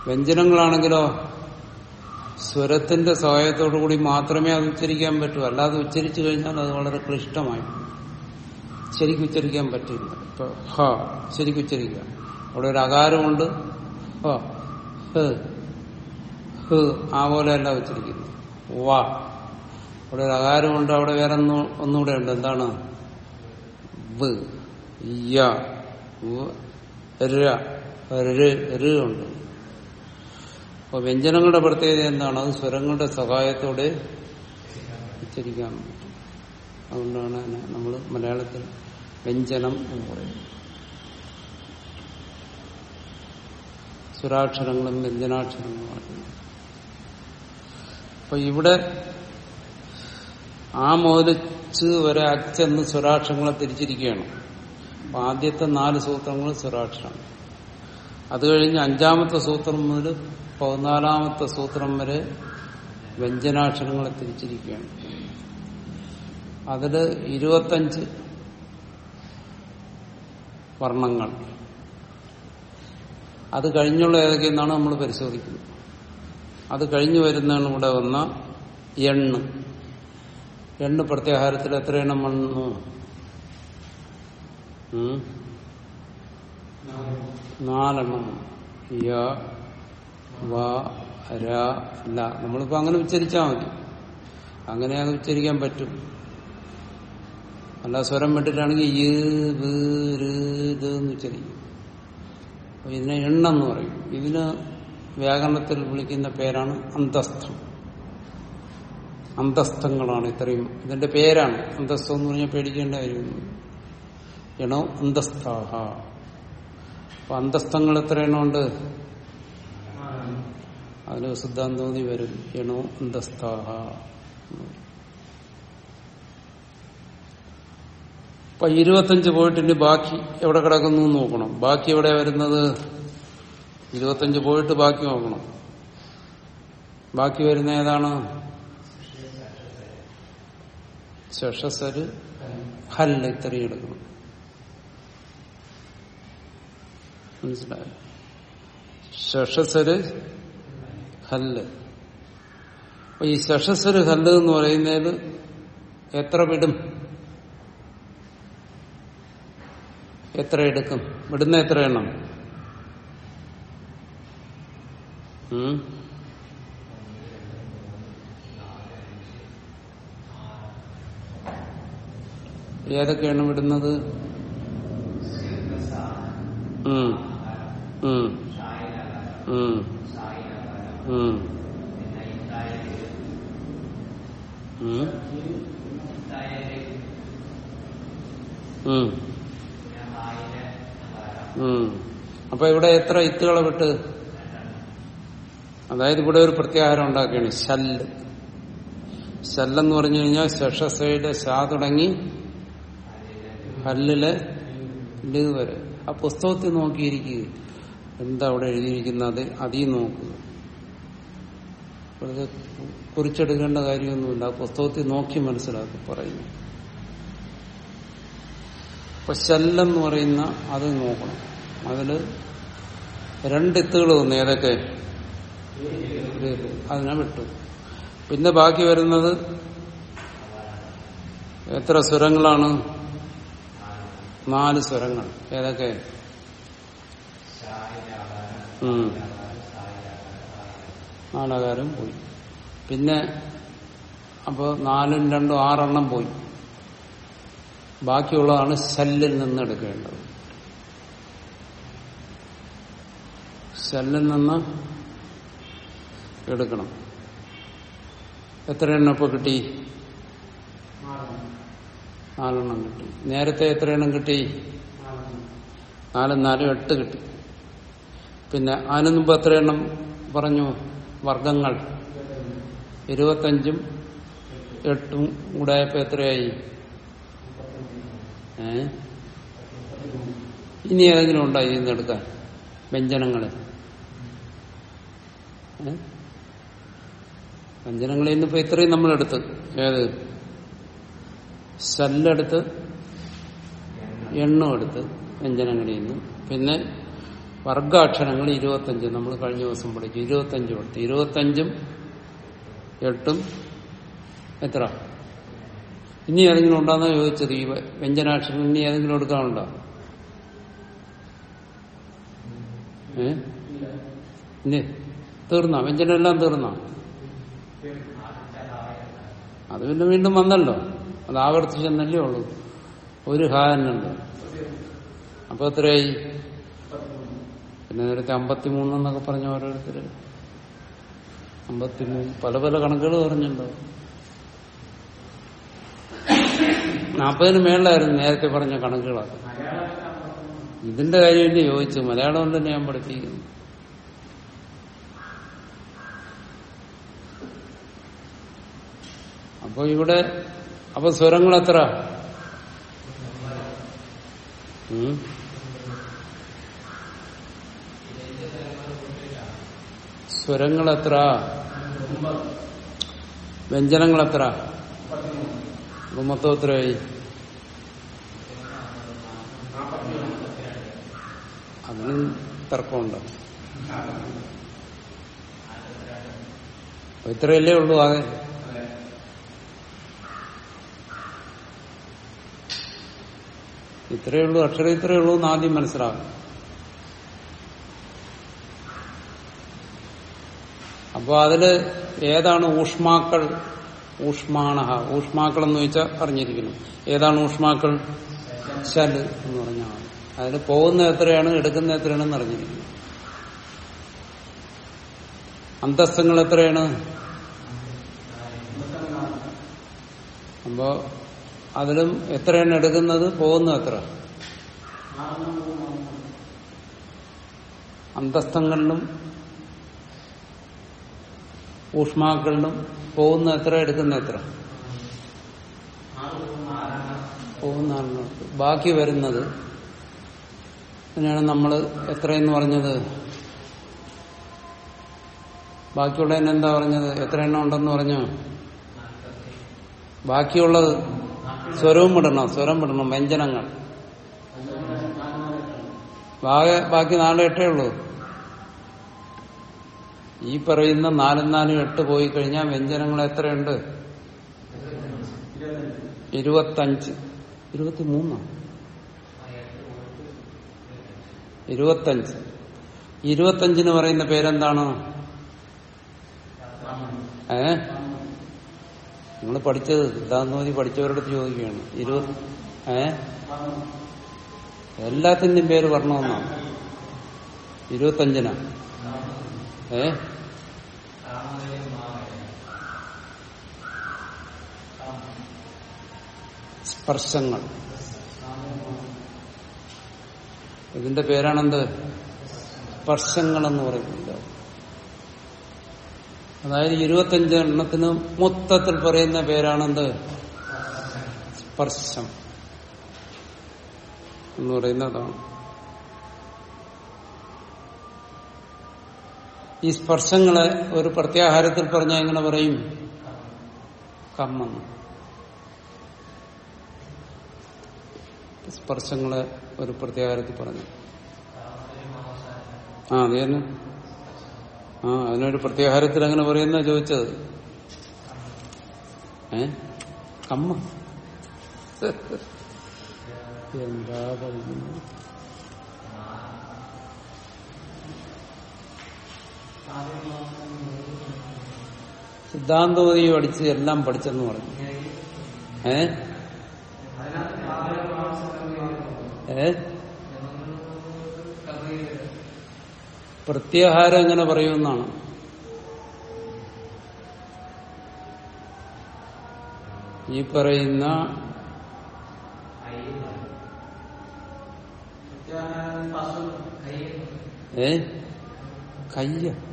വ്യഞ്ജനങ്ങളാണെങ്കിലോ സ്വരത്തിന്റെ സഹായത്തോടു കൂടി മാത്രമേ അത് ഉച്ചരിക്കാൻ പറ്റൂ. അല്ലാതെ ഉച്ചരിച്ചു കഴിഞ്ഞാൽ അത് വളരെ ക്ലിഷ്ടമായി. ശരിക്കും ഉച്ചരിക്കാൻ പറ്റില്ല. ഇപ്പൊ ഹ ശരിക്കും ഉച്ചരിക്കുക. അവിടെ ഒരു അകാരമുണ്ട്. ഹ അല്ല ആ പോലെയല്ല ഉച്ചരിക്കുന്നത്. വാ. അവിടെ ഒരു അകാരമുണ്ട്. അവിടെ വേറെ ഒന്ന് ഒന്നുകൂടെ ഉണ്ട്. എന്താണ്? വ്. യ. ഉണ്ട്. അപ്പൊ വ്യഞ്ജനങ്ങളുടെ പ്രത്യേകത എന്താണ്? അത് സ്വരങ്ങളുടെ സഹായത്തോടെ ഉച്ചരിക്കാൻ പറ്റും. അതുകൊണ്ടാണ് നമ്മൾ മലയാളത്തിൽ വ്യഞ്ജനം എന്ന് പറയുന്നത്. സ്വരാക്ഷരങ്ങളും വ്യഞ്ജനാക്ഷരങ്ങളും അപ്പൊ ഇവിടെ ആ മോലിച്ച് വരെ അച്ചെന്ന് സ്വരാക്ഷരങ്ങളെ തിരിച്ചിരിക്കുകയാണ്. അപ്പൊ ആദ്യത്തെ നാല് സൂത്രങ്ങൾ സ്വരാക്ഷരമാണ്. അത് കഴിഞ്ഞ് അഞ്ചാമത്തെ സൂത്രം മുതൽ പതിനാലാമത്തെ സൂത്രം വരെ വ്യഞ്ജനാക്ഷരങ്ങളെ തിരിച്ചിരിക്കുകയാണ്. അതിൽ ഇരുപത്തഞ്ച് വർണങ്ങൾ. അത് കഴിഞ്ഞുള്ള ഏതൊക്കെയെന്നാണ് നമ്മൾ പരിശോധിക്കുന്നത്. അത് കഴിഞ്ഞു വരുന്നതാണ് ഇവിടെ വന്ന എണ്ണ്. എണ്ണ് പ്രത്യാഹാരത്തിൽ എത്ര എണ്ണം വന്നു? നാലെണ്ണം. യ നമ്മളിപ്പോ അങ്ങനെ ഉച്ചരിച്ചാൽ മതി. അങ്ങനെ അത് ഉച്ചരിക്കാൻ പറ്റും. അല്ല സ്വരം വിട്ടിട്ടാണെങ്കിൽ എന്ന് ഉച്ചരിക്കും. അപ്പൊ ഇതിനെ എണ്ണെന്ന് പറയും. ഇതിന് വ്യാകരണത്തിൽ വിളിക്കുന്ന പേരാണ് അന്തസ്ഥം. അന്തസ്ഥങ്ങളാണ് ഇത്രയും. ഇതിന്റെ പേരാണ്. അന്തസ്ഥം എന്ന് പറഞ്ഞാൽ പേടിക്കേണ്ട കാര്യമൊന്നും എണോ അന്തസ്ഥാഹ. അപ്പൊ അന്തസ്ഥങ്ങൾ എത്ര എണ്ണമുണ്ട് അതിന് സിദ്ധാന്തോതി വരും. എണോ അന്തസ്ഥാഹ അപ്പൊ ഇരുപത്തഞ്ച് ഇനി ബാക്കി എവിടെ കിടക്കുന്നു നോക്കണം. ബാക്കി എവിടെ വരുന്നത്? ഇരുപത്തഞ്ച് പോയിട്ട് ബാക്കി നോക്കണം. ബാക്കി വരുന്ന ഏതാണ്? ശഷസര് ഹല്ല് ഇത്രയും എടുക്കണം. മനസ്സിലായോ? ശഷസര് ഹല്ല് അപ്പൊ ഈ ശഷസര് ഹല്ല് എന്ന് പറയുന്നതിൽ എത്ര വിടും എത്ര എടുക്കും വിടുന്ന എത്ര എണ്ണം? ഏതൊക്കെയാണ് വിടുന്നത് ഉം. ഉം. ഉം. അപ്പൊ ഇവിടെ എത്ര ഇത്തുകളെ വിട്ട് അതായത് ഇവിടെ ഒരു പ്രത്യാഹാരം ഉണ്ടാക്കുകയാണ്. ശല്ല് ശല്ലെന്ന് പറഞ്ഞു കഴിഞ്ഞാൽ ശഷസയുടെ ശാ തുടങ്ങി ഹല്ലിലെ ൽ വരെ. ആ പുസ്തകത്തിൽ നോക്കിയിരിക്കുക എന്താ അവിടെ എഴുതിയിരിക്കുന്നത്? അതീ നോക്കുക വെറുതെ കുറിച്ചെടുക്കേണ്ട കാര്യമൊന്നുമില്ല. ആ പുസ്തകത്തിൽ നോക്കി മനസ്സിലാക്കി പറയുന്നു. അപ്പൊ ശല്ലെന്ന് പറയുന്ന അത് നോക്കണം. അതിൽ രണ്ടിത്തുകൾ വന്നു. ഏതൊക്കെ? അതിനെ വിട്ടു. പിന്നെ ബാക്കി വരുന്നത് എത്ര സ്വരങ്ങളാണ്? നാല് സ്വരങ്ങൾ. ഏതൊക്കെ? ഉം. നാലാകാരം പോയി. പിന്നെ അപ്പോൾ നാലും രണ്ടും ആറെണ്ണം പോയി. ബാക്കിയുള്ളതാണ് സെല്ലിൽ നിന്ന് എടുക്കേണ്ടത്. സെല്ലിൽ നിന്ന് എടുക്കണം. എത്ര എണ്ണം ഇപ്പൊ കിട്ടി? നാലെണ്ണം കിട്ടി. നേരത്തെ എത്ര എണ്ണം കിട്ടി? നാലും നാലും എട്ട് കിട്ടി. പിന്നെ അതിനു മുമ്പ് എത്ര എണ്ണം പറഞ്ഞു? വർഗങ്ങൾ ഇരുപത്തഞ്ചും എട്ടും കൂടെ ആയപ്പോ എത്രയായി? ഇനി ഏതെങ്കിലും ഉണ്ടോ ഇതിൽ നിന്ന് എടുക്കാൻ? വ്യഞ്ജനങ്ങൾ. ഏ? വ്യഞ്ജനങ്ങളിൽ നിന്നിപ്പോ ഇത്രയും നമ്മളെടുത്ത് ഏത്? ശല്ലെടുത്ത് എണ്ണം എടുത്ത് വ്യഞ്ജനങ്ങളിൽ നിന്ന്. പിന്നെ വർഗാക്ഷരങ്ങൾ ഇരുപത്തഞ്ച്. നമ്മൾ കഴിഞ്ഞ ദിവസം പഠിച്ചു. ഇരുപത്തഞ്ച് എടുത്ത് ഇരുപത്തഞ്ചും എട്ടും എത്ര? ഇനി ഏതെങ്കിലും ഉണ്ടാകുന്ന ചോദിച്ചത്. ഈ വ്യഞ്ജനാക്ഷരം ഇനി ഏതെങ്കിലും എടുക്കാനുണ്ടോ? ഏ? വ്യഞ്ജനെല്ലാം തീർന്ന? എല്ലാം തീർന്നോ? അത് പിന്നെ വീണ്ടും വന്നല്ലോ. അത് ആവർത്തിച്ചെന്നല്ലേ ഉള്ളൂ. ഒരു ഹാനുണ്ട് അപ്പൊ എത്രയായി? പിന്നെ നേരത്തെ അമ്പത്തിമൂന്നെന്നൊക്കെ പറഞ്ഞ ഓരോരുത്തര്. അമ്പത്തിമൂന്ന് പല പല കണക്കുകൾ പറഞ്ഞിട്ടുണ്ടാവും. നാൽപ്പതിന് മേളിലായിരുന്നു നേരത്തെ പറഞ്ഞ കണക്കുകളൊക്കെ. ഇതിന്റെ കാര്യം തന്നെ ചോദിച്ചു. മലയാളം തന്നെ ഞാൻ പഠിപ്പിക്കുന്നു. അപ്പൊ ഇവിടെ അപ്പൊ സ്വരങ്ങൾ എത്ര എത്ര വ്യഞ്ജനങ്ങൾ എത്ര മൊത്തം എത്രയായി അതിനും തർക്കമുണ്ട്. ഇത്രയല്ലേ ഉള്ളൂ ആകെ. ഇത്രയേ ഉള്ളൂ അക്ഷരം ഇത്രയേ ഉള്ളൂ എന്ന് ആദ്യം മനസ്സിലാകും അപ്പൊ അതിൽ ഏതാണ് ഊഷ്മാക്കൾ ഊഷ്മാണ ഊഷ്മാക്കൾ എന്ന് ചോദിച്ചാൽ അറിഞ്ഞിരിക്കുന്നു ഏതാണ് ഊഷ്മാക്കൾ? ശൽ എന്ന് പറഞ്ഞ ആൾ. അതിൽ പോകുന്ന എത്രയാണ് എടുക്കുന്ന എത്രയാണെന്ന് അറിഞ്ഞിരിക്കുന്നു. അന്തസ്തങ്ങൾ എത്രയാണ്? അപ്പോ അതിലും എത്രയാണ് എടുക്കുന്നത് പോകുന്ന എത്ര? അന്തസ്ഥങ്ങളിലും ഊഷ്മാക്കളിലും പോകുന്ന എത്ര എടുക്കുന്ന എത്ര? പോകുന്ന ബാക്കി വരുന്നത് അതിനാണ് നമ്മൾ എത്രയെന്ന് പറഞ്ഞത്? ബാക്കിയുള്ളതിന് എന്താ പറഞ്ഞത്? എത്ര എണ്ണം ഉണ്ടെന്ന് പറഞ്ഞു? ബാക്കിയുള്ളത് സ്വരവും വിടണം സ്വരം വിടണം വ്യഞ്ജനങ്ങൾ. ബാക്കി നാല് എട്ടേ ഉള്ളൂ. ഈ പറയുന്ന നാലും നാലും എട്ട് പോയി കഴിഞ്ഞാൽ വ്യഞ്ജനങ്ങൾ എത്രയുണ്ട്? ഇരുപത്തഞ്ച്. ഇരുപത്തിമൂന്നോ? ഇരുപത്തഞ്ച്. ഇരുപത്തഞ്ചിന് പറയുന്ന പേരെന്താണ്? ഏ? നിങ്ങൾ പഠിച്ചത് സിദ്ധാന്തമതി പഠിച്ചവരോട് ചോദിക്കുകയാണ്. ഇരുപത് ഏ? എല്ലാത്തിന്റെയും പേര് പറഞ്ഞൊന്നാണ് ഇരുപത്തഞ്ചിനാ? സ്പർശങ്ങൾ. ഇതിന്റെ പേരാണെന്ത്? സ്പർശങ്ങൾ എന്ന് പറയുന്നത് അതായത് ഇരുപത്തഞ്ച് എണ്ണത്തിന് മൊത്തത്തിൽ പറയുന്ന പേരാണെന്ത്? സ്പർശം. എന്ന് പറയുന്നതാണ്. ഈ സ്പർശങ്ങളെ ഒരു പ്രത്യാഹാരത്തിൽ പറഞ്ഞാൽ എങ്ങനെ പറയും. കമ്മെന്ന് സ്പർശങ്ങളെ ഒരു പ്രത്യാഹാരത്തിൽ പറഞ്ഞു. ആ അത് തന്നെ. ആ അതിനൊരു പ്രത്യാഹാരത്തിൽ അങ്ങനെ പറയുന്ന ചോദിച്ചത്. ഏ? കമ്മ. എന്താ പറയുന്നത്? സിദ്ധാന്തമതി പഠിച്ച് എല്ലാം പഠിച്ചെന്ന് പറഞ്ഞു. ഏ? ഏ? പ്രത്യാഹാരം എങ്ങനെ പറയുമെന്നാണ്. ഈ പറയുന്ന ഏ? കയ്യ.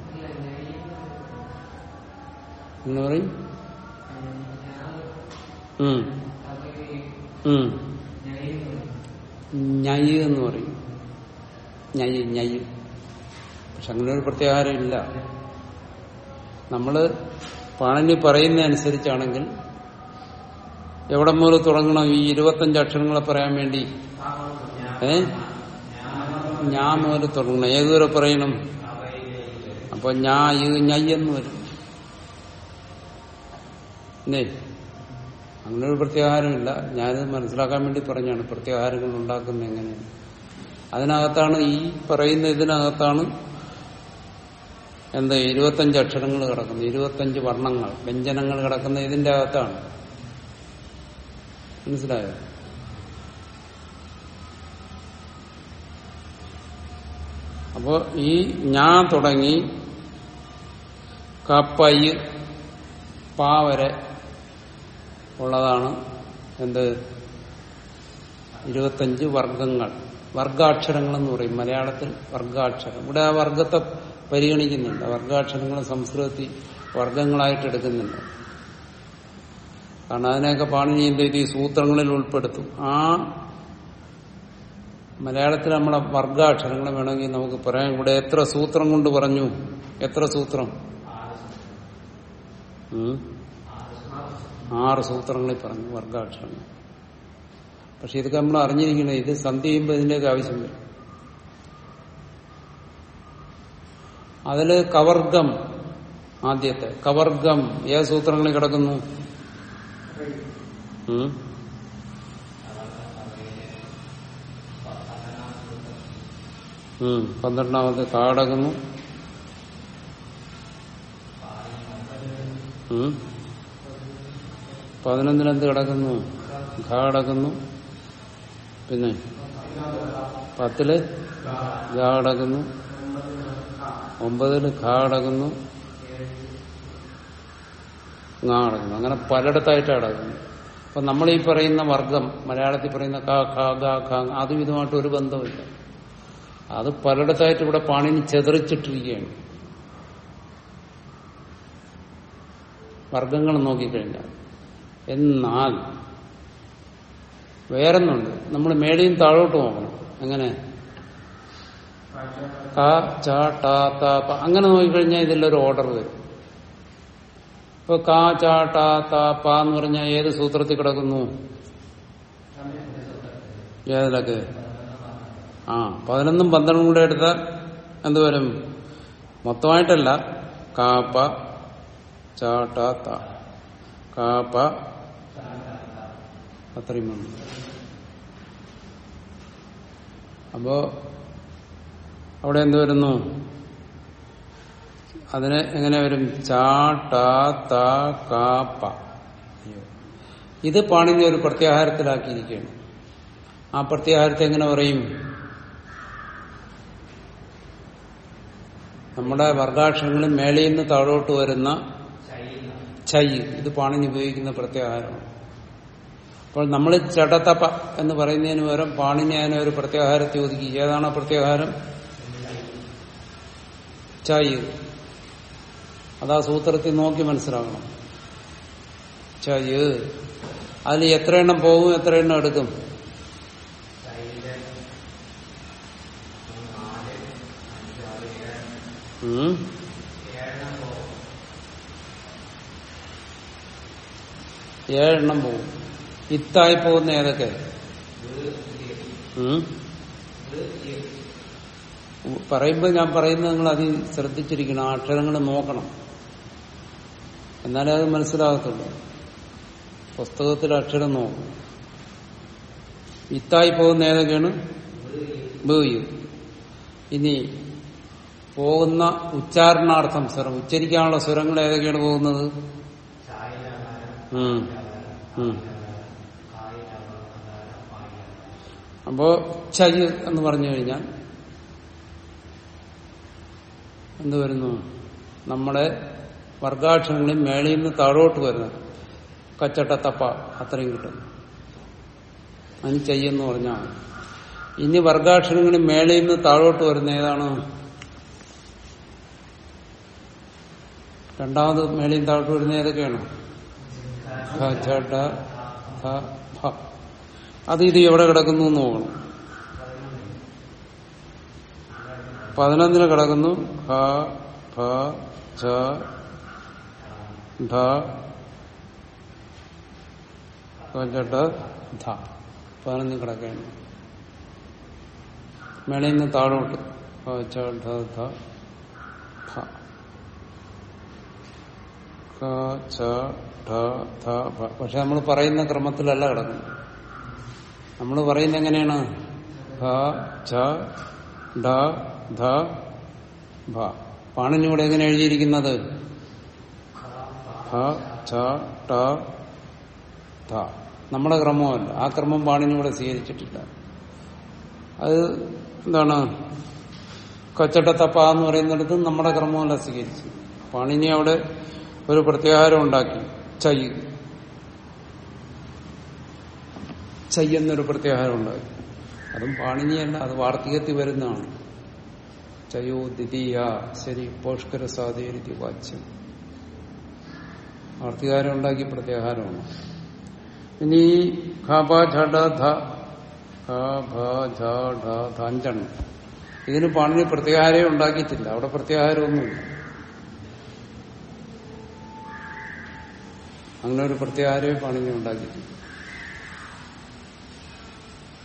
എന്ന് പറയും. ഞയ്യ് എന്ന് പറയും. ഞയ്യ് ഞയ്യ് പക്ഷെ അങ്ങനെ ഒരു പ്രത്യാഹാരം ഇല്ല നമ്മൾ പാണനി പറയുന്ന അനുസരിച്ചാണെങ്കിൽ എവിടെ മുതൽ തുടങ്ങണം? ഈ ഇരുപത്തഞ്ച് അക്ഷരങ്ങളെ പറയാൻ വേണ്ടി. ഏ? ഞാൻ മുതൽ തുടങ്ങണം. ഏതുവരെ പറയണം? അപ്പൊ ഞാ ഇത് ഞയ്യെന്ന് വരും. അല്ലേ അങ്ങനെ ഒരു പ്രത്യാഹാരമില്ല. ഞാനിത് മനസ്സിലാക്കാൻ വേണ്ടി പറഞ്ഞാണ് പ്രത്യാഹാരങ്ങൾ ഉണ്ടാക്കുന്നത് എങ്ങനെയാണ് അതിനകത്താണ് ഈ പറയുന്ന ഇതിനകത്താണ് എന്താ ഇരുപത്തഞ്ച് അക്ഷരങ്ങൾ കിടക്കുന്നത്. ഇരുപത്തഞ്ച് വർണങ്ങൾ വ്യഞ്ജനങ്ങൾ കിടക്കുന്ന ഇതിന്റെ അകത്താണ്. മനസ്സിലായോ? അപ്പോ ഈ ഞാ തുടങ്ങി കപ്പൈ പാ വരെ ഉള്ളതാണ് എന്ത്? ഇരുപത്തഞ്ച് വർഗങ്ങൾ വർഗാക്ഷരങ്ങൾ എന്ന് പറയും. മലയാളത്തിൽ വർഗാക്ഷരം. ഇവിടെ ആ വർഗത്തെ പരിഗണിക്കുന്നുണ്ട് വർഗാക്ഷരങ്ങൾ സംസ്കൃതത്തിൽ വർഗങ്ങളായിട്ട് എടുക്കുന്നുണ്ട് കാരണം അതിനെയൊക്കെ പാണിനി ഈ സൂത്രങ്ങളിൽ ഉൾപ്പെടുത്തും. ആ മലയാളത്തിൽ നമ്മളെ വർഗാക്ഷരങ്ങൾ വേണമെങ്കിൽ നമുക്ക് പറയാം. ഇവിടെ എത്ര സൂത്രം കൊണ്ട് പറഞ്ഞു? എത്ര സൂത്രം? ആറ് സൂത്രങ്ങളിൽ പറഞ്ഞു വർഗാക്ഷരങ്ങൾ. പക്ഷെ ഇതൊക്കെ നമ്മൾ അറിഞ്ഞിരിക്കണം ഇത് സന്ധി ചെയ്യുമ്പോൾ ഇതിന്റെയൊക്കെ ആവശ്യം വരും. അതിൽ കവർഗം ആദ്യത്തെ കവർഗം ഏത് സൂത്രങ്ങളിൽ കിടക്കുന്നു. പന്ത്രണ്ടാമത് കാടകുന്നു ഉം. പതിനൊന്നിലെന്ത് കിടക്കുന്നു. ഘ കിടക്കുന്നു പിന്നെ പത്തിൽ ഗ കിടക്കുന്നു ഒമ്പതിൽ ഖ കിടക്കുന്നു ങ കിടക്കുന്നു അങ്ങനെ പലയിടത്തായിട്ട് കിടക്കുന്നു അപ്പൊ നമ്മൾ ഈ പറയുന്ന വർഗം മലയാളത്തിൽ പറയുന്ന ക ഖ ഗ ഖ അതും ഇതുമായിട്ട് ഒരു ബന്ധമില്ല. അത് പലയിടത്തായിട്ട് ഇവിടെ പാണിനി ചെതറിച്ചിട്ടിരിക്കുകയാണ്. വർഗങ്ങൾ നോക്കിക്കഴിഞ്ഞാൽ. എന്നാൽ വേറൊന്നുണ്ട്. നമ്മൾ മേളിയും താഴോട്ട് നോക്കണം. എങ്ങനെ? ച ട ത പ. അങ്ങനെ നോക്കിക്കഴിഞ്ഞാൽ ഇതിലൊരു ഓർഡർ വരും. ഇപ്പൊ കാ ച ട ത പ എന്ന് പറഞ്ഞാൽ ഏത് സൂത്രത്തിൽ കിടക്കുന്നു? ഏതിലൊക്കെ? ആ പതിനൊന്നും പന്ത്രണ്ടും കൂടെ എടുത്താൽ എന്തുവരും മൊത്തമായിട്ടല്ല. കാപ്പ ചാട്ട കാപ്പ അത്രയും വന്നു. അപ്പോ അവിടെ എന്ത് വരുന്നു? അതിന് എങ്ങനെ വരും? താ കാ പ. ഇത് പാണിനി ഒരു പ്രത്യാഹാരത്തിലാക്കിയിരിക്കുകയാണ്. ആ പ്രത്യാഹാരത്തെ എങ്ങനെ പറയും? നമ്മുടെ വർഗാക്ഷരങ്ങളിൽ മേളയിൽ നിന്ന് താഴോട്ട് വരുന്ന ചൈ. ഇത് പാണിനി ഉപയോഗിക്കുന്ന പ്രത്യാഹാരമാണ്. അപ്പോൾ നമ്മൾ ചടതപ എന്ന് പറയുന്നതിന് പകരം പാണിനി ഒരു പ്രത്യാഹാരത്തെ ഒതുക്കി ഏതാണ് പ്രത്യാഹാരം? ചായ. അതാ സൂത്രത്തിൽ നോക്കി മനസ്സിലാക്കണം ചായ. അതിൽ എത്ര എണ്ണം പോകും എത്ര എണ്ണം എടുക്കും ഏഴെണ്ണം പോകും. ഇത്തായി പോകുന്ന ഏതൊക്കെ? പറയുമ്പോൾ ഞാൻ പറയുന്നത് നിങ്ങൾ അതി ശ്രദ്ധിച്ചിരിക്കണം ആ അക്ഷരങ്ങൾ നോക്കണം. എന്നാലേ അത് മനസ്സിലാകത്തുള്ളൂ. പുസ്തകത്തിൽ അക്ഷരം നോക്കും. ഇത്തായി പോകുന്ന ഏതൊക്കെയാണ്? ബേയു ഇനി പോകുന്ന ഉച്ചാരണാർത്ഥം സ്വരം. ഉച്ചരിക്കാനുള്ള സ്വരങ്ങൾ ഏതൊക്കെയാണ് പോകുന്നത്? ഉം. ഉം. അപ്പോ ചരി എന്ന് പറഞ്ഞു കഴിഞ്ഞാൽ എന്ത് വരുന്നു? നമ്മുടെ വർഗാക്ഷരങ്ങളിൽ മേളിൽ നിന്ന് താഴോട്ട് വരുന്നത് കച്ചട്ട തപ്പ അത്രയും കിട്ടുന്നു അതിന് ചെയ്യെന്ന് പറഞ്ഞാൽ ഇനി വർഗാക്ഷരങ്ങളിൽ മേളിൽ നിന്ന് താഴോട്ട് വരുന്ന ഏതാണ്? രണ്ടാമത് മേളിയും താഴോട്ട് വരുന്ന ഏതൊക്കെയാണ്? ഖ, ച, ട, ഭ. അത് ഇത് എവിടെ കിടക്കുന്നു എന്ന് നോക്കണം. പതിനൊന്നിന് കിടക്കുന്നു. ഹ ധ ധ. പതിനൊന്നിന് കിടക്കുകയാണ്. മേളയിൽ നിന്ന് താഴോട്ട്. ധ, ധ. പക്ഷെ നമ്മൾ പറയുന്ന ക്രമത്തിലല്ല കിടക്കുന്നത്. നമ്മൾ പറയുന്നത് എങ്ങനെയാണ്? ഭ ഡ ധ ഭ. എങ്ങനെ എഴുതിയിരിക്കുന്നത്? ട നമ്മുടെ ക്രമമല്ല. ആ ക്രമം പാണിനി ഇവിടെ സ്വീകരിച്ചിട്ടില്ല. അത് എന്താണ്? കച്ചട്ടത്തപ്പ എന്ന് പറയുന്നിടത്ത് നമ്മുടെ ക്രമമല്ല സ്വീകരിച്ചു പാണിനി അവിടെ ഒരു പ്രത്യാഹാരം ഉണ്ടാക്കി. ചൈ ചൈ എന്നൊരു പ്രത്യാഹാരം ഉണ്ടാക്കി അതും പാണിനിയല്ല അത് വാർത്തികത്തിൽ വരുന്നതാണ്. ചയോ ദ്വിതീയ ശരി പോഷ്കര സ്വാധീനിക്ക് വാച്യം. വാർത്തികാരം ഉണ്ടാക്കി പ്രത്യാഹാരമാണ്. ഇനി അഞ്ചെണ്ണം. ഇതിന് പാണിനി പ്രത്യാഹാരം ഉണ്ടാക്കിയിട്ടില്ല. അവിടെ പ്രത്യാഹാരമൊന്നുമില്ല. അങ്ങനെ ഒരു പ്രത്യാഹാരമേ പാണിനി ഉണ്ടാക്കിയിട്ടില്ല.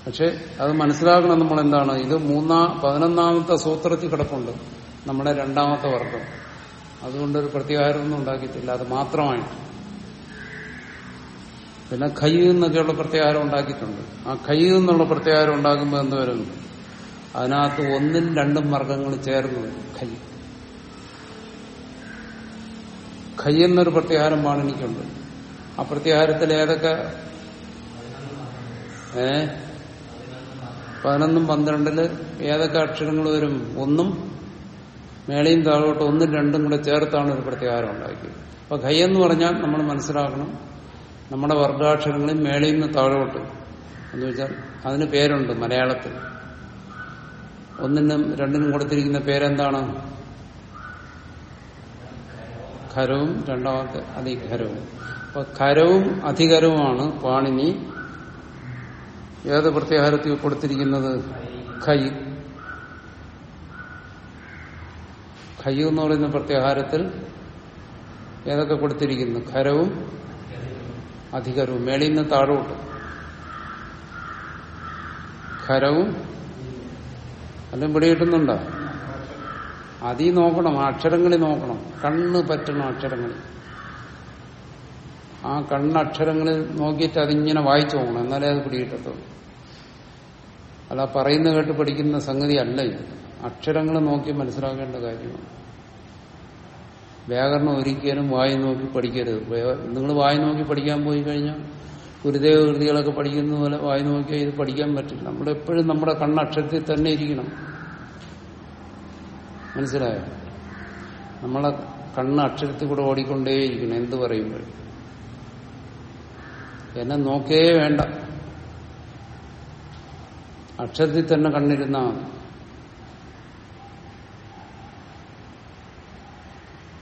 പക്ഷെ അത് മനസ്സിലാക്കണം നമ്മൾ എന്താണ്? ഇത് മൂന്നാ പതിനൊന്നാമത്തെ സൂത്രത്തിൽ കിടപ്പുണ്ട്. നമ്മുടെ രണ്ടാമത്തെ വർഗം. അതുകൊണ്ടൊരു പ്രത്യാഹാരമൊന്നും ഉണ്ടാക്കിയിട്ടില്ല. അത് മാത്രമായിട്ട്. പിന്നെ ഖൈ എന്നൊക്കെയുള്ള പ്രത്യാഹാരം ഉണ്ടാക്കിയിട്ടുണ്ട്. ആ ഖൈ എന്നുള്ള പ്രത്യാഹാരം ഉണ്ടാക്കുമ്പോൾ എന്ത് വരും അതിനകത്ത് ഒന്നും രണ്ടും വർഗങ്ങൾ ചേർന്ന് ഖൈ ഖൈ എന്നൊരു പ്രത്യാഹാരം പാണിനിക്കുണ്ട് ആ പ്രത്യാഹാരത്തിൽ ഏതൊക്കെ? ഏ? പതിനൊന്നും പന്ത്രണ്ടിൽ ഏതൊക്കെ അക്ഷരങ്ങൾ വരും? ഒന്നും മേളയും താഴോട്ട് ഒന്നും രണ്ടും കൂടെ ചേർത്താണ് ഒരു പ്രത്യാഹാരം ഉണ്ടാക്കിയത്. അപ്പൊ ഖൈ എന്ന് പറഞ്ഞാൽ നമ്മൾ മനസ്സിലാക്കണം നമ്മുടെ വർഗാക്ഷരങ്ങളിൽ മേളയിൽ നിന്ന് താഴോട്ട് എന്ന് വെച്ചാൽ അതിന് പേരുണ്ട് മലയാളത്തിൽ. ഒന്നിനും രണ്ടിനും കൊടുത്തിരിക്കുന്ന പേരെന്താണ്? ഖരവും രണ്ടാമത്തെ അധികരവും. അപ്പൊ ഖരവും അധികരവുമാണ് പാണിനി ഏത് പ്രത്യാഹാരത്തിൽ കൊടുത്തിരിക്കുന്നത്? ഖൈ. ഖൈ എന്ന് പറയുന്ന പ്രത്യാഹാരത്തിൽ ഏതൊക്കെ കൊടുത്തിരിക്കുന്നു? ഖരവും അധികരവും. മേളിൽ നിന്ന് താഴോട്ട്. ഖരവും എല്ലാം ഇവിടെ അതീ നോക്കണം. അക്ഷരങ്ങളിൽ നോക്കണം. കണ്ണ് പറ്റണം അക്ഷരങ്ങളിൽ. ആ കണ്ണക്ഷരങ്ങളിൽ നോക്കിയിട്ട് അതിങ്ങനെ വായിച്ചു പോകണം. എന്നാലേ അത് പിടികിട്ടത്തുള്ളൂ. അല്ല പറയുന്ന കേട്ട് പഠിക്കുന്ന സംഗതി അല്ല ഇത്. അക്ഷരങ്ങൾ നോക്കി മനസ്സിലാക്കേണ്ട കാര്യമാണ്. വ്യാകരണം ഒരിക്കലും വായി നോക്കി പഠിക്കരുത്. നിങ്ങൾ വായി നോക്കി പഠിക്കാൻ പോയി കഴിഞ്ഞാൽ ഗുരുദേവ കൃതികളൊക്കെ പഠിക്കുന്ന പോലെ വായി നോക്കിയാൽ ഇത് പഠിക്കാൻ പറ്റില്ല. നമ്മളെപ്പോഴും നമ്മുടെ കണ്ണക്ഷരത്തിൽ തന്നെ ഇരിക്കണം. മനസ്സിലായോ? നമ്മളെ കണ്ണ് അക്ഷരത്തിൽ കൂടെ ഓടിക്കൊണ്ടേയിരിക്കണം. എന്ത് പറയുമ്പോഴും. എന്നെ നോക്കേ വേണ്ട. അക്ഷരത്തിൽ തന്നെ കണ്ടിരുന്ന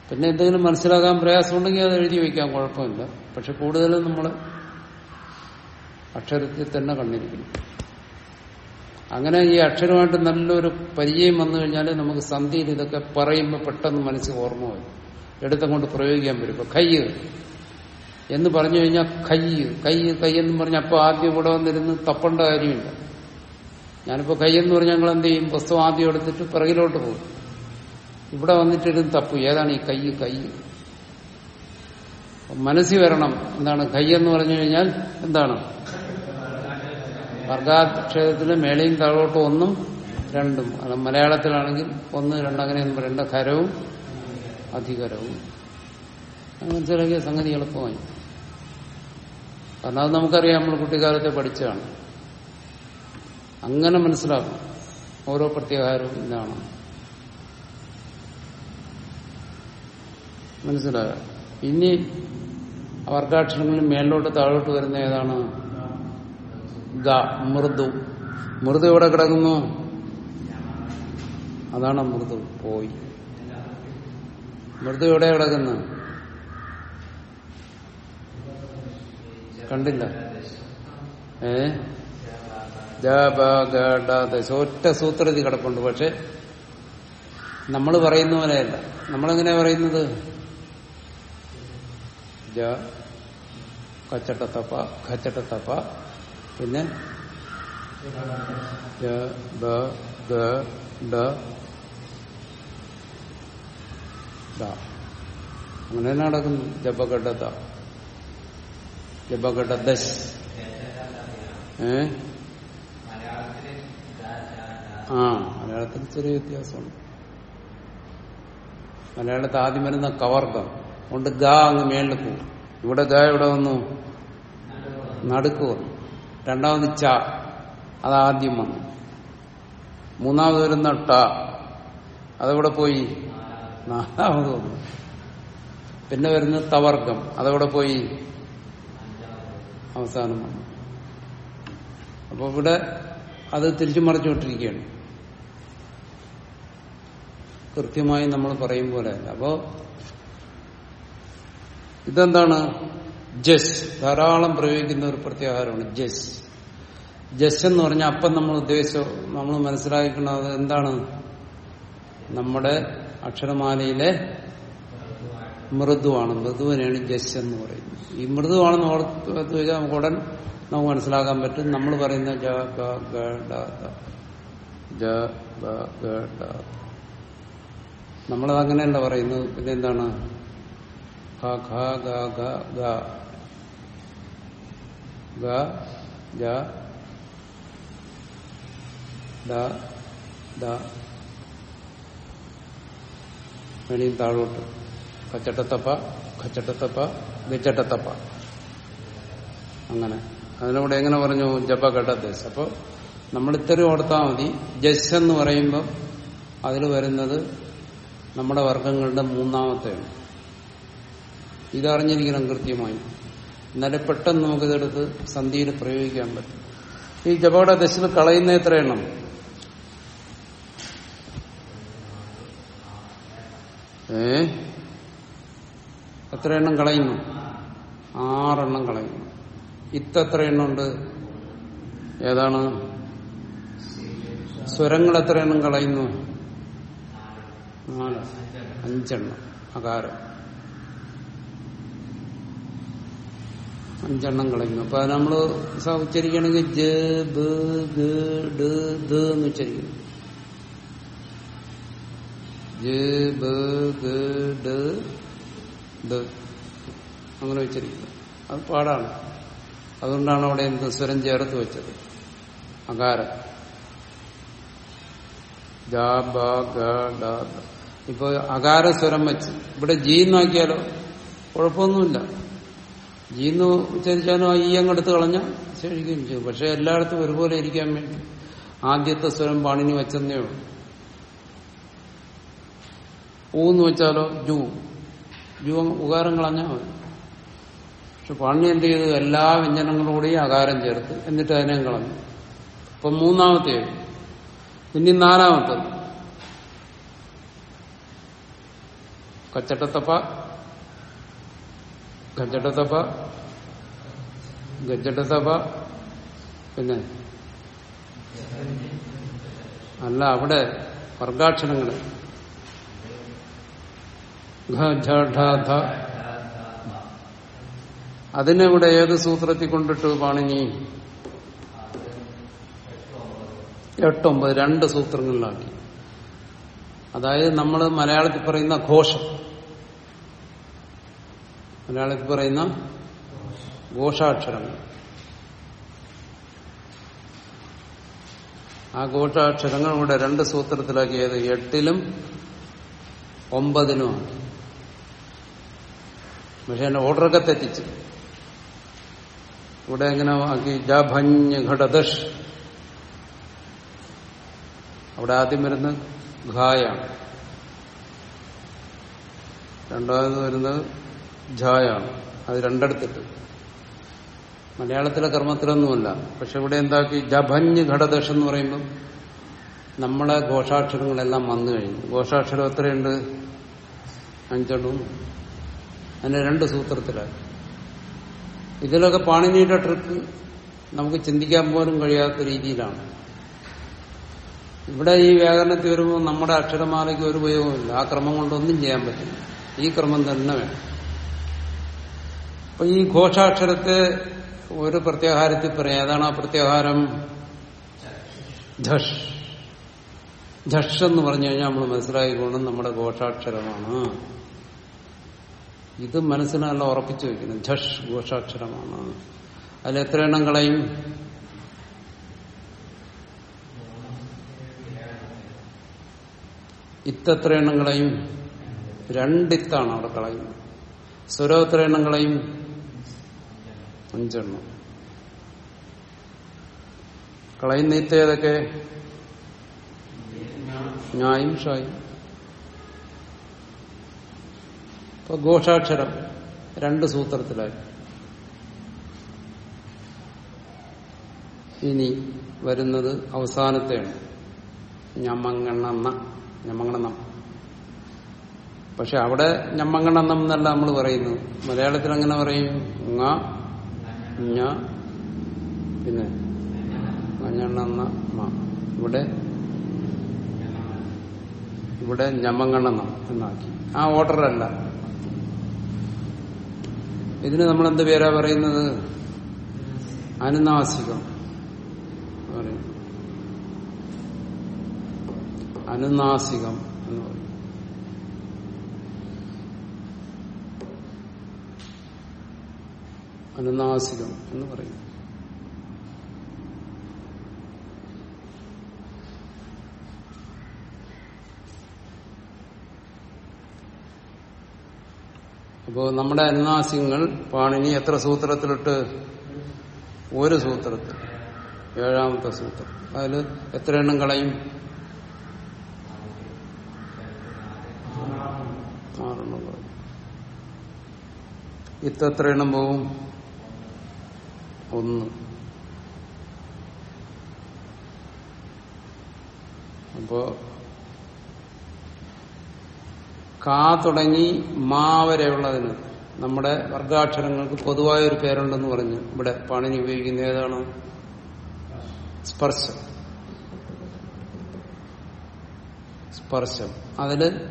പിന്നെ എന്തെങ്കിലും മനസ്സിലാക്കാൻ പ്രയാസമുണ്ടെങ്കിൽ അത് എഴുതി വയ്ക്കാൻ കുഴപ്പമില്ല. പക്ഷെ കൂടുതലും നമ്മൾ അക്ഷരത്തിൽ തന്നെ കണ്ടിരിക്കുന്നു അങ്ങനെ ഈ അക്ഷരമായിട്ട് നല്ലൊരു പരിചയം വന്നു കഴിഞ്ഞാൽ നമുക്ക് സന്ധിയിൽ ഇതൊക്കെ പറയുമ്പോൾ പെട്ടെന്ന് മനസ്സിൽ ഓർമ്മ വരും. എടുത്തങ്ങോട്ട് പ്രയോഗിക്കാൻ വരും. ഇപ്പൊ കയ്യ് എന്ന് പറഞ്ഞു കഴിഞ്ഞാൽ കയ്യ് കയ്യ് കൈ എന്ന് അപ്പോൾ ആദ്യം ഇവിടെ വന്നിരുന്ന് തപ്പേണ്ട കാര്യമില്ല. ഞാനിപ്പോ കയ്യെന്ന് പറഞ്ഞാൽ ഞങ്ങൾ എന്ത് ചെയ്യും? പുസ്തകം ആദ്യം എടുത്തിട്ട് പിറകിലോട്ട് പോകും. ഇവിടെ വന്നിട്ടിരുന്ന് തപ്പു. ഏതാണ് ഈ കൈ? കൈ. മനസ്സിൽ വരണം. എന്താണ്? കൈ എന്ന് പറഞ്ഞു കഴിഞ്ഞാൽ എന്താണ്? വർഗാക്ഷേത്രത്തിന് മേളയും താഴോട്ടും ഒന്നും രണ്ടും. അത് മലയാളത്തിലാണെങ്കിൽ ഒന്ന് രണ്ട് എന്ന് പറയേണ്ട ഖരവും അധികരവും അങ്ങനെ ചെറിയ സംഗതി എളുപ്പമായി. കാരണം അത് നമുക്കറിയാം. നമ്മൾ കുട്ടിക്കാലത്തെ പഠിച്ചതാണ്. അങ്ങനെ മനസ്സിലാക്കും. ഓരോ പ്രത്യാഹാരവും ഇതാണ്. മനസ്സിലായോ? ഇനി വർഗാക്ഷരങ്ങളിൽ മേലോട്ട് താഴോട്ട് വരുന്ന ഏതാണ്? ഗ മൃദു. മൃദു എവിടെ കിടക്കുന്നു? അതാണ് മൃദു പോയി. മൃദു എവിടെ കിടക്കുന്നു? കണ്ടില്ല. ഏ? ഒറ്റ സൂത്രത്തിൽ കിടപ്പുണ്ട്. പക്ഷെ നമ്മൾ പറയുന്ന പോലെയല്ല. നമ്മളെങ്ങനെയാ പറയുന്നത്? ജ കച്ചട്ടത്തപ്പ ഖച്ചട്ടത്തപ്പ പിന്നെ? അങ്ങനെ തന്നെ നടക്കുന്നു? ജപഘട്ട ജപഘട്ട ദശ് ഏ? ആ മലയാളത്തിൽ ചെറിയ വ്യത്യാസമുണ്ട്. മലയാളത്തിൽ ആദ്യം വരുന്ന കവർഗം. കൊണ്ട് ഗ അങ്ങ് മേളിൽ പോകും. ഇവിടെ ഗ ഇവിടെ വന്നു. നടുക്ക് വന്നു. രണ്ടാമത് ച. അതാദ്യം വന്നു. മൂന്നാമത് വരുന്ന ട. അതവിടെ പോയി? നാലാമത് വന്നു. പിന്നെ വരുന്ന തവർഗം. അതവിടെ പോയി? അവസാനം വന്നു. അപ്പൊ ഇവിടെ അത് തിരിച്ചു മറിച്ചുകൊണ്ടിരിക്കുകയാണ് കൃത്യമായി നമ്മൾ പറയും പോലെ. അപ്പോ ഇതെന്താണ്? ജസ്. ധാരാളം പ്രയോഗിക്കുന്ന ഒരു പ്രത്യാഹാരമാണ് ജസ്. ജസ് എന്ന് പറഞ്ഞാൽ അപ്പം നമ്മൾ ഉദ്ദേശിച്ച നമ്മൾ മനസ്സിലാക്കുന്നത് എന്താണ്? നമ്മുടെ അക്ഷരമാലയിലെ മൃദുവാണ്. മൃദുവിനെയാണ് ജസ് എന്ന് പറയുന്നത്. ഈ മൃദുവാണെന്ന് ഓർത്ത് വെച്ചാൽ നമുക്ക് ഉടൻ നമുക്ക് മനസ്സിലാക്കാൻ പറ്റും. നമ്മൾ പറയുന്ന ജ ഗ ഗ ഡ ജ ഗ ഗ ഡ നമ്മളത് അങ്ങനെയല്ല പറയുന്നത്. എന്താണ് ഖ ഖ ഗ ഗ ഗ. ഗ ദ ദ. വെളിയും താഴോട്ട്. കച്ചട്ടത്തപ്പ ഖച്ചട്ടത്തപ്പ ഗച്ചട്ടത്തപ്പ അങ്ങനെ. അതിലൂടെ എങ്ങനെ പറഞ്ഞു? ജപ ഘടദേശ് അപ്പൊ നമ്മൾ ഇത്രയും ഓർത്താൽ മതി. ജസ് എന്ന് പറയുമ്പോൾ അതിൽ വരുന്നത് നമ്മുടെ വർഗങ്ങളുടെ മൂന്നാമത്തെയാണ്. ഇതറിഞ്ഞിരിക്കണം കൃത്യമായി. എന്നാലേ പെട്ടെന്ന് നമുക്കിതെടുത്ത് സന്ധിയിൽ പ്രയോഗിക്കാൻ പറ്റും. ഈ ജപയുടെ ദശയിൽ കളയുന്ന എത്ര എണ്ണം ഏ? എത്ര എണ്ണം കളയുന്നു? ആറെണ്ണം കളയുന്നു. ഇത്ത എത്ര എണ്ണം ഉണ്ട്? ഏതാണ്? സ്വരങ്ങൾ എത്ര എണ്ണം കളയുന്നു? നാല് അഞ്ചെണ്ണം. അകാരം. അഞ്ചെണ്ണം കളയുന്നു. അപ്പൊ നമ്മൾ ഉച്ചരിക്കണെങ്കിൽ ജ ബ ഗ ഡ ദ എന്ന് ഉച്ചരിക്കുന്നു. ജ ബ ഗ ഡ ദ അങ്ങനെ ഉച്ചരിക്കുന്നു. അത് പാടാണ്. അതുകൊണ്ടാണ് അവിടെ എന്ത് സ്വരം ചേർത്ത് വെച്ചത്. അകാരം. ഇപ്പൊ അകാര സ്വരം വെച്ച്. ഇവിടെ ജീന്നാക്കിയാലോ കുഴപ്പമൊന്നുമില്ല. ജീന്ന് ഉച്ചരിച്ചാലും ആ ഈ അങ്ങെടുത്ത് കളഞ്ഞാൽ ശരിക്കും ചെയ്യും. പക്ഷെ എല്ലായിടത്തും ഒരുപോലെ ഇരിക്കാൻ വേണ്ടി. ആദ്യത്തെ സ്വരം പാണിനി വെച്ചെന്നേ ഉള്ളൂ. ഊന്ന് വെച്ചാലോ? ജൂ. ജൂ ഉകാരം കളഞ്ഞാൽ മതി. പക്ഷെ പാണി എന്ത് ചെയ്തു? എല്ലാ വ്യഞ്ജനങ്ങളോടെയും അകാരം ചേർത്ത് എന്നിട്ട് അതിനെ കളഞ്ഞു. ഇപ്പൊ മൂന്നാമത്തെ ഇനി നാലാമത്തെ കച്ചട്ടത്തപ്പ ഗജടതപ ഗജടതപ പിന്നെ അല്ല അവിടെ വർഗാക്ഷരങ്ങൾ അതിനെ ഇവിടെ ഏത് സൂത്രത്തിൽ കൊണ്ടിട്ട് പാണിനി എട്ടൊമ്പത് രണ്ട് സൂത്രങ്ങളിലാക്കി. അതായത് നമ്മൾ മലയാളത്തിൽ പറയുന്ന ഘോഷം. മലയാളത്തിൽ പറയുന്ന ഘോഷാക്ഷരങ്ങൾ ആ ഘോഷാക്ഷരങ്ങൾ ഇവിടെ രണ്ട് സൂത്രത്തിലാക്കിയത് എട്ടിലും ഒമ്പതിനുമാണ് പക്ഷെ എന്റെ ഓർഡറൊക്കെ തെറ്റിച്ചു. ഇവിടെ എങ്ങനെ ആക്കി? ജഭഞ്ഞ് ഘടദഷ് അവിടെ ആദ്യം വരുന്നത് ഘായാണ്. രണ്ടാമത് വരുന്നത് ഝായാണ്. അത് രണ്ടിടത്തിട്ട്. മലയാളത്തിലെ കർമ്മത്തിലൊന്നുമല്ല. പക്ഷെ ഇവിടെ എന്താക്കി? ജഭഞ്ഞ് ഘടദശ എന്ന് പറയുമ്പം നമ്മളെ ഘോഷാക്ഷരങ്ങളെല്ലാം വന്നു കഴിഞ്ഞു. ഘോഷാക്ഷരം എത്രയുണ്ട്? അഞ്ചെണ്ണവും അതിന് രണ്ട് സൂത്രത്തിലായി ഇതിലൊക്കെ പാണിനിയുടെ ട്രിക്ക് നമുക്ക് ചിന്തിക്കാൻ പോലും കഴിയാത്ത രീതിയിലാണ്. ഇവിടെ ഈ വ്യാകരണത്തിൽ വരുമ്പോൾ നമ്മുടെ അക്ഷരമാലയ്ക്ക് ഒരു ഉപയോഗമില്ല. ആ ക്രമം കൊണ്ടൊന്നും ചെയ്യാൻ പറ്റില്ല. ഈ ക്രമം തന്നെ വേണം. അപ്പൊ ഈ ഘോഷാക്ഷരത്തെ ഒരു പ്രത്യാഹാരത്തിൽ പറയാം. ഏതാണ് ആ പ്രത്യാഹാരം? ഝഷ് ഝഷ് എന്ന് പറഞ്ഞു കഴിഞ്ഞാൽ നമ്മൾ മനസ്സിലാക്കിക്കൊണ്ട് നമ്മുടെ ഘോഷാക്ഷരമാണ്. ഇത് മനസ്സിനല്ല നല്ല ഉറപ്പിച്ചു വയ്ക്കുന്നത്. ഝഷ് ഘോഷാക്ഷരമാണ്. അതിൽ എത്ര എണ്ണം കളയും? ഇത്തത്ര എണ്ണങ്ങളെയും രണ്ടിത്താണ് അവിടെ കളയുന്നത്. സ്വരം എത്ര എണ്ണം കളയും അഞ്ചെണ്ണം. കളയുന്ന ഇത്ത ഏതൊക്കെ? ഞായും ഷായും. ഇപ്പൊ ഘോഷാക്ഷരം രണ്ട് സൂത്രത്തിലായി. ഇനി വരുന്നത് അവസാനത്തെയാണ്. ഞമങ്ങണെന്ന ഞമങ്ങണം പക്ഷെ അവിടെ ഞമ്മങ്ങണം എന്നല്ല നമ്മൾ പറയുന്നു മലയാളത്തിൽ അങ്ങനെ പറയും ഞ പിന്നെ മ. ഇവിടെ ഇവിടെ ഞമ്മങ്ങണം എന്നാക്കി. ആ ഓർഡറല്ല. ഇതിന് നമ്മൾ എന്ത് പേരാ പറയുന്നത്? അനുനാസികം പറയും. അനുനാസികം എന്ന് പറയും. അനുനാസികം എന്ന് പറയും. അപ്പോ നമ്മുടെ അനുനാസികങ്ങൾ പാണിനി എത്ര സൂത്രത്തിലിട്ട്? ഒരു സൂത്രത്തിൽ. ഏഴാമത്തെ സൂത്രം. അതിൽ എത്ര എണ്ണം കളയും ആറെണ്ണം കളയും ഇത്ത എത്ര എണ്ണം പോവും. ഒന്ന്. അപ്പോ കാ തുടങ്ങി മാ വരെയുള്ളതിന് നമ്മുടെ വർഗാക്ഷരങ്ങൾക്ക് പൊതുവായ ഒരു പേരുണ്ടെന്ന് പറഞ്ഞു. ഇവിടെ പാണിനി ഉപയോഗിക്കുന്ന ഏതാണ്? സ്പർശം. സ്പർശം. അതിൽ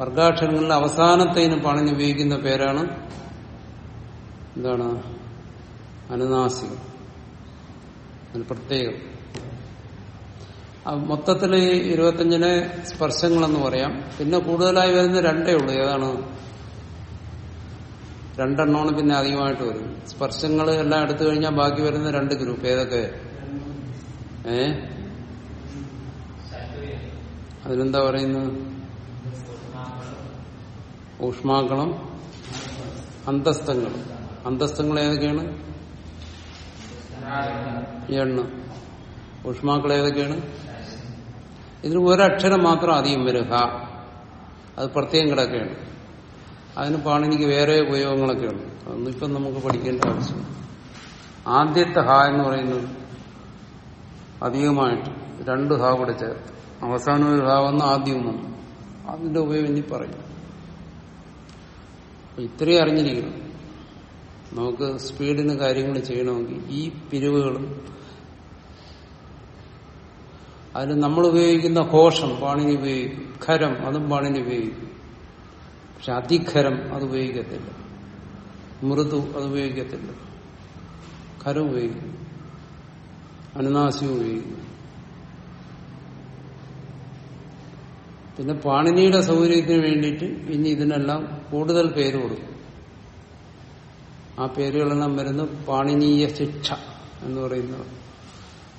വർഗാക്ഷരങ്ങളിൽ അവസാനത്തേന് പാണിനി ഉപയോഗിക്കുന്ന പേരാണ് എന്താണ്? അനുനാസികം. പ്രത്യേകം. മൊത്തത്തിൽ ഇരുപത്തഞ്ചിനെ സ്പർശങ്ങളെന്ന് പറയാം. പിന്നെ കൂടുതലായി വരുന്ന രണ്ടേ ഉള്ളൂ. ഏതാണ്? രണ്ടെണ്ണമാണ് പിന്നെ അധികമായിട്ട് വരും. സ്പർശങ്ങൾ എല്ലാം എടുത്തു കഴിഞ്ഞാൽ ബാക്കി വരുന്ന രണ്ട് ഗ്രൂപ്പ്. ഏതൊക്കെ? ഏ? അതിനെന്താ പറയുന്നത്? ഊഷ്മാക്കളും. അന്തസ്ഥങ്ങളും അന്തസ്ഥങ്ങൾ ഏതൊക്കെയാണ്? എണ്ണ. ഊഷ്മാക്കൾ ഏതൊക്കെയാണ്? ഇതിന് ഒരക്ഷരം മാത്രം അധികം വരും ഹ. അത് പ്രത്യേകം കിടക്കുകയാണ്. അതിന് പാണിനിക്ക് വേറെ ഉപയോഗങ്ങളൊക്കെ ഉണ്ട് അതൊന്നും ഇപ്പം നമുക്ക് പഠിക്കേണ്ട ആവശ്യം ആദ്യത്തെ ഹ എന്ന് പറയുന്നത് അധികമായിട്ട് രണ്ട് ഹ കൂടെ ചേർത്ത്. അവസാനം ഒരു ഹ വന്ന് ആദ്യം വന്നു. അതിന്റെ ഉപയോഗം ഇനി പറയും. ഇത്രയും അറിഞ്ഞിരിക്കണം. നമുക്ക് സ്പീഡിന് കാര്യങ്ങൾ ചെയ്യണമെങ്കിൽ ഈ പിരിവുകളും അതിന് നമ്മൾ ഉപയോഗിക്കുന്ന ഘോഷം പാണിനി ഉപയോഗിക്കും. ഖരം അതും പാണിനി ഉപയോഗിക്കും. പക്ഷെ അതിഖരം അത് ഉപയോഗിക്കത്തില്ല. മൃദു അത് ഉപയോഗിക്കത്തില്ല. ഖരം ഉപയോഗിക്കും. അനുനാസ്യം ഉപയോഗിക്കും. പിന്നെ പാണിനിയുടെ സൗകര്യത്തിന് വേണ്ടിയിട്ട് ഇനി ഇതിനെല്ലാം കൂടുതൽ പേര് കൊടുക്കും. ആ പേരുകളെല്ലാം വരുന്ന പാണിനീയ ശിക്ഷ എന്ന് പറയുന്ന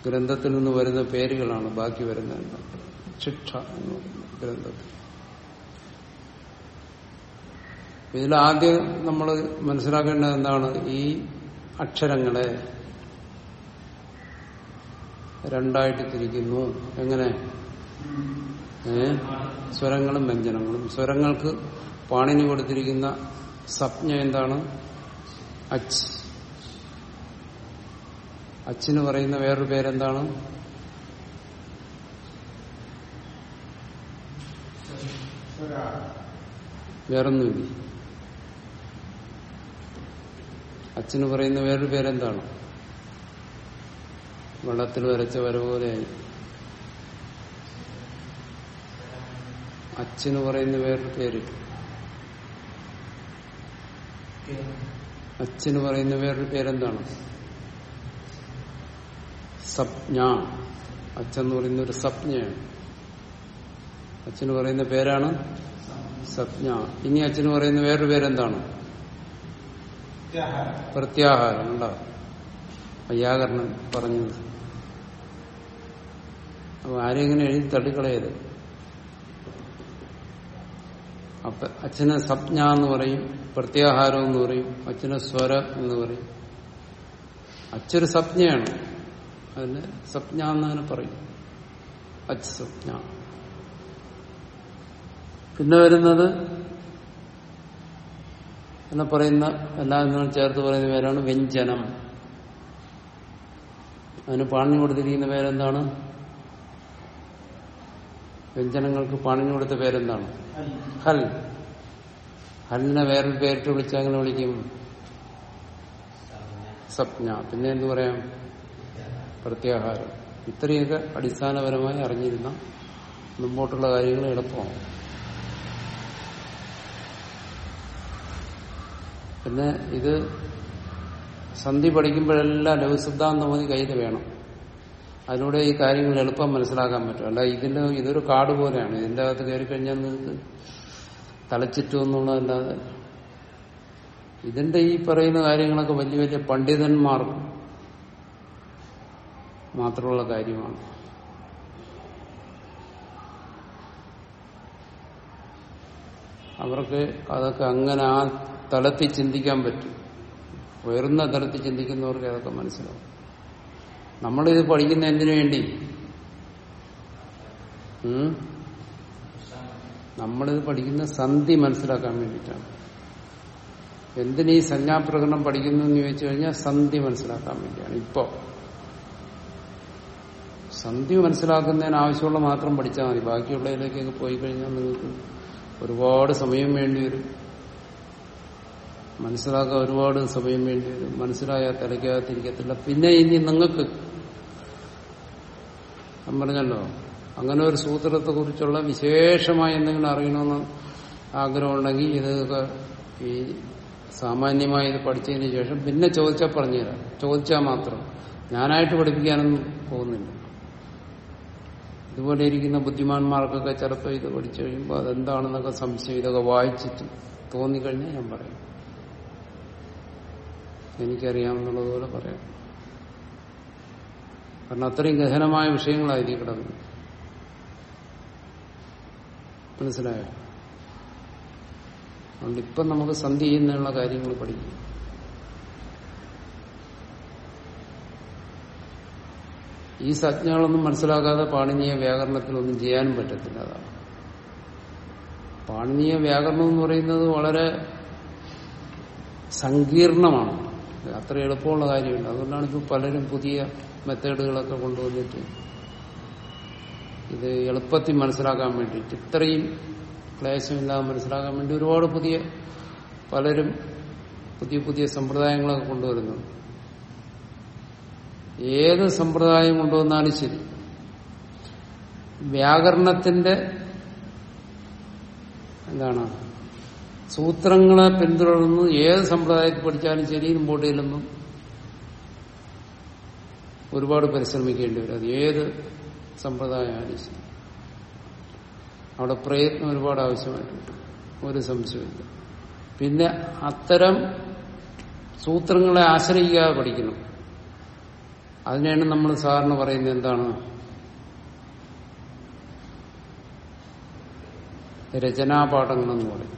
ഗ്രന്ഥത്തിൽ നിന്ന് വരുന്ന പേരുകളാണ് ബാക്കി വരുന്ന ശിക്ഷ എന്ന് പറയുന്ന ഗ്രന്ഥത്തിൽ. ഇതിലാദ്യം നമ്മൾ മനസ്സിലാക്കേണ്ടത് എന്താണ്? ഈ അക്ഷരങ്ങളെ രണ്ടായിട്ട് തിരിക്കുന്നു. എങ്ങനെ? സ്വരങ്ങളും വ്യഞ്ജനങ്ങളും. സ്വരങ്ങൾക്ക് പാണിനി കൊടുത്തിരിക്കുന്ന സ്വപ്ന എന്താണ്? അച്ച് അച്ഛന് പറയുന്ന വേറൊരു പേരെന്താണ്? വേറൊന്നുമില്ല. അച്ഛന് പറയുന്ന വേറൊരു പേരെന്താണ്? വെള്ളത്തിൽ വരച്ച വര പോലെയായി. അച്ഛന് പറയുന്ന വേറൊരു പേര്? അച്ഛന് പറയുന്ന വേറൊരു പേരെന്താണ്? സപ്ഞ അച്ഛന്ന് പറയുന്ന ഒരു സപ്ഞയാണ്. അച്ഛന് പറയുന്ന പേരാണ് സപ്ഞ ഇനി അച്ഛന് പറയുന്ന വേറൊരു പേരെന്താണ്? പ്രത്യാഹാരം. ഉണ്ടോ വൈയാകരണം പറഞ്ഞത്. അപ്പൊ ആരെങ്ങനെ എഴുതി തള്ളിക്കളയത് അപ്പൊ അച്ഛന് സപ്ഞ എന്ന് പറയും. പ്രത്യാഹാരം എന്ന് പറയും അച്ഛനെ സ്വര എന്ന് പറയും. അച്ഛൊരു സപ്ഞയാണ് അതിന് സപ്ഞ എന്നതിനെ പറയും. അച്ഛ സ്വപ്ന. പിന്നെ വരുന്നത് എന്ന് പറയുന്ന എല്ലാവരും ചേർത്ത് പറയുന്ന പേരാണ് വ്യഞ്ജനം. അതിന് പാണിഞ്ഞു കൊടുത്തിരിക്കുന്ന പേരെന്താണ്? വ്യഞ്ജനങ്ങൾക്ക് പാണിഞ്ഞു കൊടുത്ത പേരെന്താണ്? ഹൽ ഹല്ലിനെ വേറൊരു പേരിട്ട് വിളിച്ചാൽ അങ്ങനെ വിളിക്കും? സ്വപ്ന. പിന്നെ എന്തു പറയാം? പ്രത്യാഹാരം. ഇത്രയൊക്കെ അടിസ്ഥാനപരമായി അറിഞ്ഞിരുന്ന മുമ്പോട്ടുള്ള കാര്യങ്ങൾ എളുപ്പമാണ് പിന്നെ ഇത് സന്ധി പഠിക്കുമ്പോഴെല്ലാം ലഘുസിദ്ധാന്തം മതി കയ്യിൽ വേണം. അതിലൂടെ ഈ കാര്യങ്ങൾ എളുപ്പം മനസ്സിലാക്കാൻ പറ്റും. അല്ല ഇതിന്റെ ഇതൊരു കാട് പോലെയാണ്. ഇതിന്റെ അകത്ത് കയറി കഴിഞ്ഞാൽ നിങ്ങൾക്ക് തലച്ചിട്ടു എന്നുള്ളതല്ലാതെ. ഇതിന്റെ ഈ പറയുന്ന കാര്യങ്ങളൊക്കെ വലിയ വലിയ പണ്ഡിതന്മാർക്ക് മാത്രമുള്ള കാര്യമാണ്. അവർക്ക് അതൊക്കെ അങ്ങനെ ആ തലത്തിൽ ചിന്തിക്കാൻ പറ്റും. ഉയർന്ന തലത്തിൽ ചിന്തിക്കുന്നവർക്ക് അതൊക്കെ മനസ്സിലാവും. നമ്മളിത് പഠിക്കുന്ന എന്തിനു വേണ്ടി? നമ്മളിത് പഠിക്കുന്ന സന്ധി മനസ്സിലാക്കാൻ വേണ്ടിയിട്ടാണ്. എന്തിനു ഈ സന്യാപ്രകടനം പഠിക്കുന്നു എന്ന് ചോദിച്ചു കഴിഞ്ഞാൽ സന്ധി മനസ്സിലാക്കാൻ വേണ്ടിയാണ്. ഇപ്പോ. സന്ധി മനസ്സിലാക്കുന്നതിന് ആവശ്യമുള്ള മാത്രം പഠിച്ചാൽ മതി. ബാക്കിയുള്ളതിലേക്കൊക്കെ പോയി കഴിഞ്ഞാൽ നിങ്ങൾക്ക് ഒരുപാട് സമയം വേണ്ടി വരും. മനസ്സിലാക്കാൻ ഒരുപാട് സമയം വേണ്ടി വരും. മനസ്സിലായാൽ തലയ്ക്കകത്തിരിക്കത്തില്ല പിന്നെ ഇനി നിങ്ങൾക്ക്. പറഞ്ഞല്ലോ. അങ്ങനെ ഒരു സൂത്രത്തെ കുറിച്ചുള്ള വിശേഷമായി എന്തെങ്കിലും അറിയണമെന്ന് ആഗ്രഹമുണ്ടെങ്കിൽ ഇതൊക്കെ ഈ സാമാന്യമായി ഇത് പഠിച്ചതിന് ശേഷം പിന്നെ ചോദിച്ചാൽ പറഞ്ഞുതരാം. ചോദിച്ചാൽ മാത്രം. ഞാനായിട്ട് പഠിപ്പിക്കാനൊന്നും പോകുന്നില്ല. ഇതുപോലെ ഇരിക്കുന്ന ബുദ്ധിമാന്മാർക്കൊക്കെ ചിലപ്പോൾ ഇത് പഠിച്ചു കഴിയുമ്പോൾ അതെന്താണെന്നൊക്കെ സംശയം ഇതൊക്കെ വായിച്ചിട്ട് തോന്നിക്കഴിഞ്ഞാൽ ഞാൻ പറയാം. എനിക്കറിയാമെന്നുള്ളതുപോലെ പറയാം. കാരണം അത്രയും ഗഹനമായ വിഷയങ്ങളായിരിക്കും കിടന്നത് മനസ്സിലായോ? അതുകൊണ്ട് ഇപ്പം നമുക്ക് സന്ധി ചെയ്യുന്നതിനുള്ള കാര്യങ്ങൾ പഠിക്കും. ഈ സജ്ഞകളൊന്നും മനസ്സിലാക്കാതെ പാണിനീയ വ്യാകരണത്തിലൊന്നും ചെയ്യാനും പറ്റത്തില്ല അതാണ്. പാണിനീയ വ്യാകരണം എന്ന് പറയുന്നത് വളരെ സങ്കീർണമാണ്. അത്ര എളുപ്പമുള്ള കാര്യമില്ല. അതുകൊണ്ടാണ് ഇപ്പോൾ പലരും പുതിയ മെത്തേഡുകളൊക്കെ കൊണ്ടുവന്നിട്ട് ഇത് എളുപ്പത്തിൽ മനസ്സിലാക്കാൻ വേണ്ടിയിട്ട് ഇത്രയും ക്ലേശമില്ലാതെ മനസ്സിലാക്കാൻ വേണ്ടി ഒരുപാട് പുതിയ പലരും പുതിയ പുതിയ സമ്പ്രദായങ്ങളൊക്കെ കൊണ്ടുവരുന്നു. ഏത് സമ്പ്രദായം കൊണ്ടുവന്നാലും ശരി. വ്യാകരണത്തിന്റെ എന്താണ്? സൂത്രങ്ങളെ പിന്തുടർന്ന് ഏത് സമ്പ്രദായത്തിൽ പഠിച്ചാലും ശരി മുമ്പോട്ട് ഒരുപാട് പരിശ്രമിക്കേണ്ടി വരും. അത് ഏത് സമ്പ്രദായമായാലും ശരി അവിടെ പ്രയത്നം ഒരുപാട് ആവശ്യമായിട്ടുണ്ട്. ഒരു സംശയമില്ല പിന്നെ അത്തരം സൂത്രങ്ങളെ ആശ്രയിക്കാതെ പഠിക്കണം. അതിനെയാണ് നമ്മൾ സാറിന് പറയുന്നത് എന്താണ്? രചനാപാഠങ്ങളെന്ന് പറയും.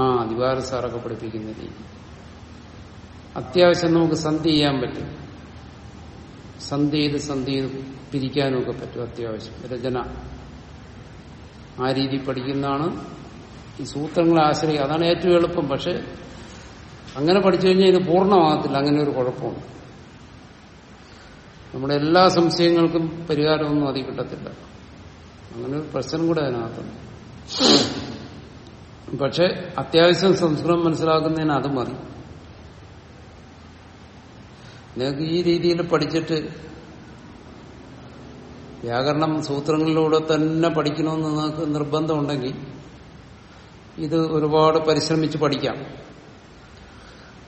ആ ദിവാര സാറൊക്കെ പഠിപ്പിക്കുന്ന രീതി. അത്യാവശ്യം നമുക്ക് സന്ധി ചെയ്യാൻ പറ്റും. സന്ധി ചെയ്ത് സന്ധി ചെയ്ത് പറ്റും അത്യാവശ്യം. രചന. ആ രീതി പഠിക്കുന്നതാണ് ഈ സൂത്രങ്ങളെ ആശ്രയിക്കുക. അതാണ് ഏറ്റവും എളുപ്പം. പക്ഷെ അങ്ങനെ പഠിച്ചു കഴിഞ്ഞാൽ ഇത് പൂർണമാകത്തില്ല. അങ്ങനെ ഒരു കുഴപ്പമുണ്ട്. നമ്മുടെ എല്ലാ സംശയങ്ങൾക്കും പരിഹാരമൊന്നും അതി കിട്ടത്തില്ല. അങ്ങനെ ഒരു പ്രശ്നം കൂടെ അതിനകത്തുണ്ട്. പക്ഷെ അത്യാവശ്യം സംസ്കൃതം മനസ്സിലാക്കുന്നതിന് അത് മതി. നിങ്ങൾക്ക് ഈ രീതിയിൽ പഠിച്ചിട്ട് വ്യാകരണം സൂത്രങ്ങളിലൂടെ തന്നെ പഠിക്കണമെന്ന് നിങ്ങൾക്ക് നിർബന്ധമുണ്ടെങ്കിൽ ഇത് ഒരുപാട് പരിശ്രമിച്ച് പഠിക്കാം.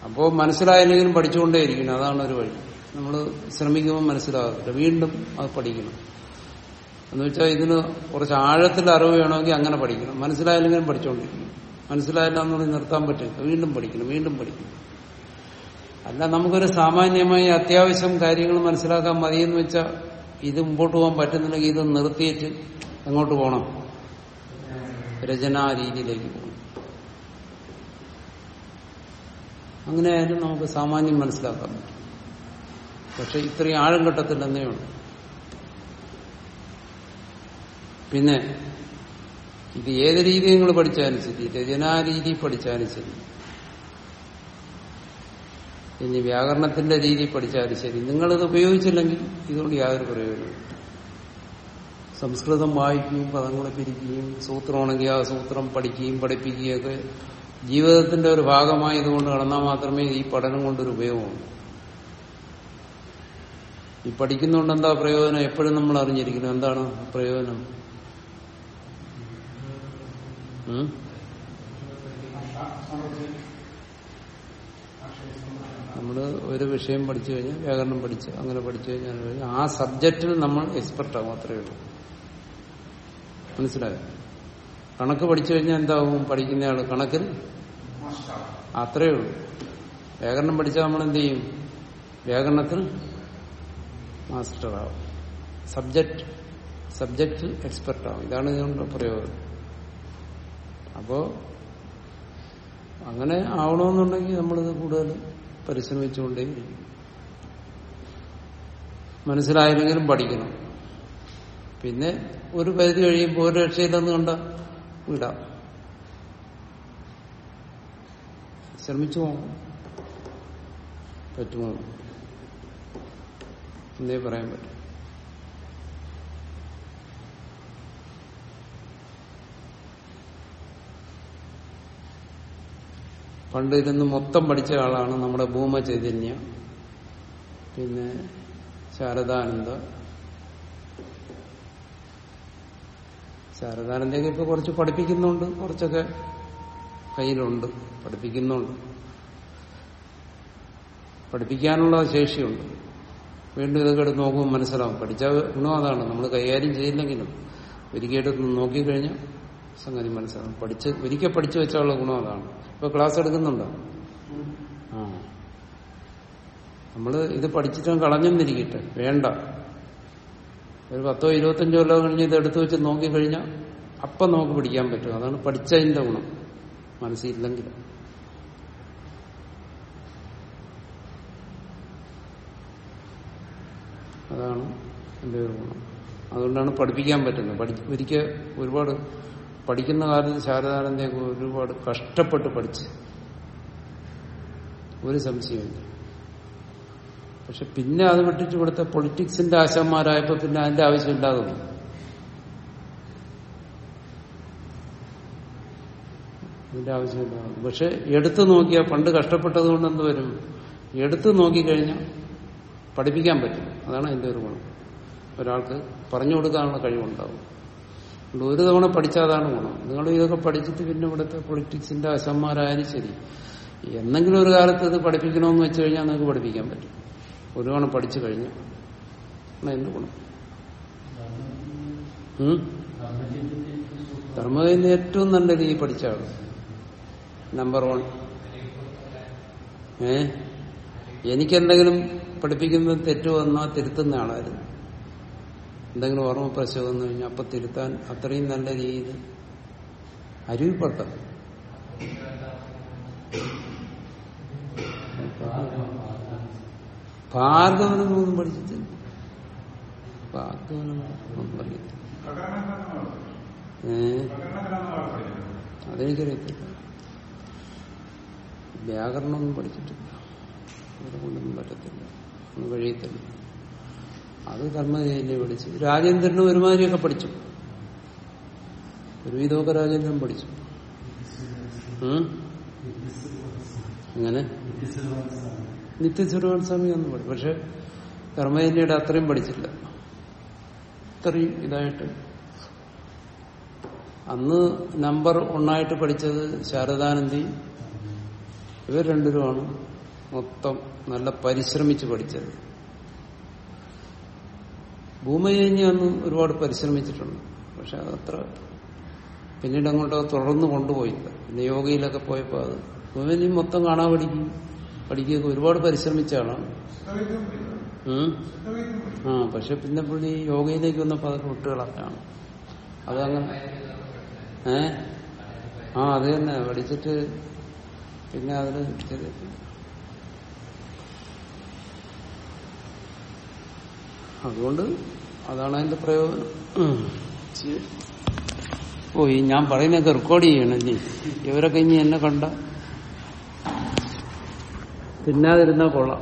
അപ്പോൾ മനസ്സിലായില്ലെങ്കിലും പഠിച്ചുകൊണ്ടേയിരിക്കണം. അതാണ് ഒരു വഴി. നമ്മൾ ശ്രമിക്കുമ്പോൾ മനസ്സിലാകത്തില്ല. വീണ്ടും അത് പഠിക്കണം. എന്ന് വെച്ചാൽ ഇതിന് കുറച്ച് ആഴത്തിൽ അറിവ് വേണമെങ്കിൽ അങ്ങനെ പഠിക്കണം. മനസ്സിലായില്ലെങ്കിലും പഠിച്ചുകൊണ്ടിരിക്കണം. മനസ്സിലായില്ല എന്നുള്ളത് നിർത്താൻ പറ്റില്ല. വീണ്ടും പഠിക്കണം. വീണ്ടും പഠിക്കണം. അല്ല നമുക്കൊരു സാമാന്യമായി അത്യാവശ്യം കാര്യങ്ങൾ മനസ്സിലാക്കാൻ മതിയെന്ന് വെച്ചാൽ ഇത് മുമ്പോട്ട് പോകാൻ പറ്റുന്നില്ലെങ്കിൽ ഇത് നിർത്തിയിട്ട് എങ്ങോട്ട് പോകണം രചനാ രീതിയിലേക്ക് പോകണം. അങ്ങനെയായാലും നമുക്ക് സാമാന്യം മനസ്സിലാക്കാൻ പക്ഷെ ഇത്രയും ആഴം കിട്ടത്തില്ലെന്നേ ഉള്ളൂ. പിന്നെ ഇത് ഏത് രീതി നിങ്ങൾ പഠിച്ചാലും ശരി രചനാ രീതി പഠിച്ചാലും ശരി. ഇനി വ്യാകരണത്തിന്റെ രീതി പഠിച്ചാലും ശരി. നിങ്ങളിത് ഉപയോഗിച്ചില്ലെങ്കിൽ ഇതുകൊണ്ട് യാതൊരു പ്രയോജനവും സംസ്കൃതം വായിക്കുകയും പദങ്ങളെ പിരിക്കുകയും സൂത്രമാണെങ്കിൽ ആ സൂത്രം പഠിക്കുകയും പഠിപ്പിക്കുകയൊക്കെ ജീവിതത്തിന്റെ ഒരു ഭാഗമായതുകൊണ്ട് കടന്നാൽ മാത്രമേ ഈ പഠനം കൊണ്ടൊരു ഉപയോഗമുള്ളൂ. ഈ പഠിക്കുന്നതുകൊണ്ട് എന്താ പ്രയോജനം? എപ്പോഴും നമ്മൾ അറിഞ്ഞിരിക്കുന്നു എന്താണ് പ്രയോജനം? ഉം? നമ്മൾ ഒരു വിഷയം പഠിച്ചു കഴിഞ്ഞാൽ വ്യാകരണം പഠിച്ച് അങ്ങനെ പഠിച്ചു കഴിഞ്ഞാൽ ആ സബ്ജക്റ്റിൽ നമ്മൾ എക്സ്പെർട്ട് ആകും അത്രയേ ഉള്ളൂ. മനസ്സിലായോ? കണക്ക് പഠിച്ചു കഴിഞ്ഞാൽ എന്താവും? പഠിക്കുന്നയാൾ കണക്കിൽ? അത്രയേ ഉള്ളൂ. വ്യാകരണം പഠിച്ചാൽ നമ്മൾ എന്ത് ചെയ്യും? വ്യാകരണത്തിൽ മാസ്റ്ററാവും സബ്ജക്റ്റ് സബ്ജക്റ്റിൽ എക്സ്പെർട്ട് ആവും. ഇതാണ് ഇതുകൊണ്ട് പ്രയോഗം. അപ്പോ അങ്ങനെ ആവണമെന്നുണ്ടെങ്കിൽ നമ്മളിത് കൂടുതൽ പരിശ്രമിച്ചുകൊണ്ടേയിരിക്കും മനസ്സിലായില്ലെങ്കിലും പഠിക്കണം. പിന്നെ ഒരു പരിധി കഴിയുമ്പോൾ ഒരു രക്ഷയില്ലെന്ന് കണ്ട വിടാം. ശ്രമിച്ചു പോകണം പറ്റുമോ? എന്നേ പറയാൻ പറ്റും. പണ്ട് ഇരുന്ന് മൊത്തം പഠിച്ച ആളാണ് നമ്മുടെ ഭൂമ ചൈതന്യ പിന്നെ ശാരദാനന്ദ. ശാരദാനന്ദയൊക്കെ ഇപ്പൊ കുറച്ച് പഠിപ്പിക്കുന്നുണ്ട്. കുറച്ചൊക്കെ കയ്യിലുണ്ട്. പഠിപ്പിക്കുന്നുണ്ട്. പഠിപ്പിക്കാനുള്ള ശേഷിയുണ്ട്. വീണ്ടും ഇതൊക്കെ എടുത്ത് നോക്കുമ്പോൾ മനസ്സിലാവും. പഠിച്ച ഗുണം അതാണ്. നമ്മൾ കൈകാര്യം ചെയ്യില്ലെങ്കിലും ഒരിക്കലും നോക്കിക്കഴിഞ്ഞാൽ സംഗതി മനസ്സിലാവും. പഠിച്ച് ഒരിക്കൽ പഠിച്ചു വെച്ചാലുള്ള ഗുണം അതാണ്. ഇപ്പൊ ക്ലാസ് എടുക്കുന്നുണ്ടോ? ആ. നമ്മൾ ഇത് പഠിച്ചിട്ട് കളഞ്ഞെന്നിരിക്കട്ടെ. വേണ്ട. ഒരു പത്തോ ഇരുപത്തഞ്ചോ കൊല്ലം കഴിഞ്ഞ് ഇത് എടുത്തു വെച്ച് നോക്കിക്കഴിഞ്ഞാൽ അപ്പം നമുക്ക് പിടിക്കാൻ പറ്റും. അതാണ് പഠിച്ചതിന്റെ ഗുണം. മനസ്സിലില്ലെങ്കിൽ. അതാണ് എന്റെ ഒരു ഗുണം. അതുകൊണ്ടാണ് പഠിപ്പിക്കാൻ പറ്റുന്നത്. പഠി ഒരിക്കൽ ഒരുപാട് പഠിക്കുന്ന കാലത്ത് ശാരദാനന്ദ ഒരുപാട് കഷ്ടപ്പെട്ട് പഠിച്ച്. ഒരു സംശയമില്ല പക്ഷെ പിന്നെ അത് വിട്ടിട്ട് ഇവിടുത്തെ പൊളിറ്റിക്സിന്റെ ആശന്മാരായപ്പോ പിന്നെ അതിന്റെ ആവശ്യം ഉണ്ടാകുന്നു. അതിന്റെ ആവശ്യമില്ലാതെ പക്ഷെ എടുത്തു നോക്കിയാൽ പണ്ട് കഷ്ടപ്പെട്ടത് കൊണ്ട് എന്ത് വരും? എടുത്തു നോക്കിക്കഴിഞ്ഞാൽ പഠിപ്പിക്കാൻ പറ്റും. അതാണ് അതിന്റെ ഒരു ഗുണം. ഒരാൾക്ക് പറഞ്ഞു കൊടുക്കാനുള്ള കഴിവുണ്ടാവും. ഒരു തവണ പഠിച്ചാതാണ് ഗുണം. നിങ്ങൾ ഇതൊക്കെ പഠിച്ചിട്ട് പിന്നെ ഇവിടുത്തെ പൊളിറ്റിക്സിന്റെ അശന്മാരായാലും ശരി. എന്തെങ്കിലും ഒരു കാലത്ത് ഇത് പഠിപ്പിക്കണമെന്ന് വെച്ച് കഴിഞ്ഞാൽ നിങ്ങൾക്ക് പഠിപ്പിക്കാൻ പറ്റും. ഒരു തവണ പഠിച്ചു കഴിഞ്ഞു എന്നാ എന്ത് ഗുണം? ധർമ്മത്തിന് ഏറ്റവും നല്ല രീതി പഠിച്ച ആൾ. നമ്പർ വൺ ഏ? എനിക്കെന്തെങ്കിലും പഠിപ്പിക്കുന്നത് തെറ്റ് വന്നാൽ തിരുത്തുന്ന ആളായിരുന്നു. എന്തെങ്കിലും ഓർമ്മ പ്രശ്നം വന്നു കഴിഞ്ഞാൽ അപ്പൊ തിരുത്താൻ അത്രയും നല്ല രീതിയിൽ അരുവിപ്പെട്ട ഭാർഗവനൊന്നും പഠിച്ചിട്ടില്ല. ഭാർഗവനൊന്നും പഠിക്കത്തില്ല ഏ? അതെനിക്കറിയത്തില്ല വ്യാകരണമൊന്നും പഠിച്ചിട്ടില്ല. അതുകൊണ്ടൊന്നും കൊണ്ടൊന്നും പറ്റത്തില്ല. ഒന്നും കഴിയത്തില്ല. അത് കർമ്മജയിലെ പഠിച്ചു. രാജേന്ദ്രനും ഒരുമാതിരിയൊക്കെ പഠിച്ചു. ഒരു ഒരുവിധമൊക്കെ രാജേന്ദ്രൻ പഠിച്ചു. അങ്ങനെ എങ്ങനെ? നിത്യസ്വരൂപൻ സ്വാമി ഒന്നും പഠിച്ചു പക്ഷെ കർമ്മജന്യയുടെ അത്രയും പഠിച്ചില്ല. ഇത്രയും ഇതായിട്ട്. അന്ന് നമ്പർ ഒന്നായിട്ട് പഠിച്ചത് ശാരദാനന്ദി. ഇവർ രണ്ടുപേരുമാണ് മൊത്തം നല്ല പരിശ്രമിച്ച് പഠിച്ചത്. ഭൂമയഞ്ഞി അന്ന് ഒരുപാട് പരിശ്രമിച്ചിട്ടുണ്ട്. പക്ഷെ അതത്ര പിന്നീട് അങ്ങോട്ട് തുടർന്ന് കൊണ്ടുപോയില്ല. പിന്നെ യോഗയിലൊക്കെ പോയപ്പോൾ അത് ഭൂമി മൊത്തം കാണാൻ പഠിക്കും. പഠിക്കുകയൊക്കെ ഒരുപാട് പരിശ്രമിച്ച ആളാണ്. ഉം? ആ പക്ഷെ പിന്നെ പുള്ളി യോഗയിലേക്ക് വന്നപ്പോൾ അതൊക്കെ വിട്ടുകളാണ് അതങ്ങനെ ഏ? ആ അത് തന്നെ. പഠിച്ചിട്ട് പിന്നെ അതിന് അതുകൊണ്ട് അതാണ് അതിന്റെ പ്രയോജനം. ഓ ഈ ഞാൻ പറയുന്നൊക്കെ റെക്കോർഡ് ചെയ്യണം ഇനി. ഇവരൊക്കെ ഇനി എന്നെ കണ്ട. തിന്നാതിരുന്നാ കൊള്ളാം.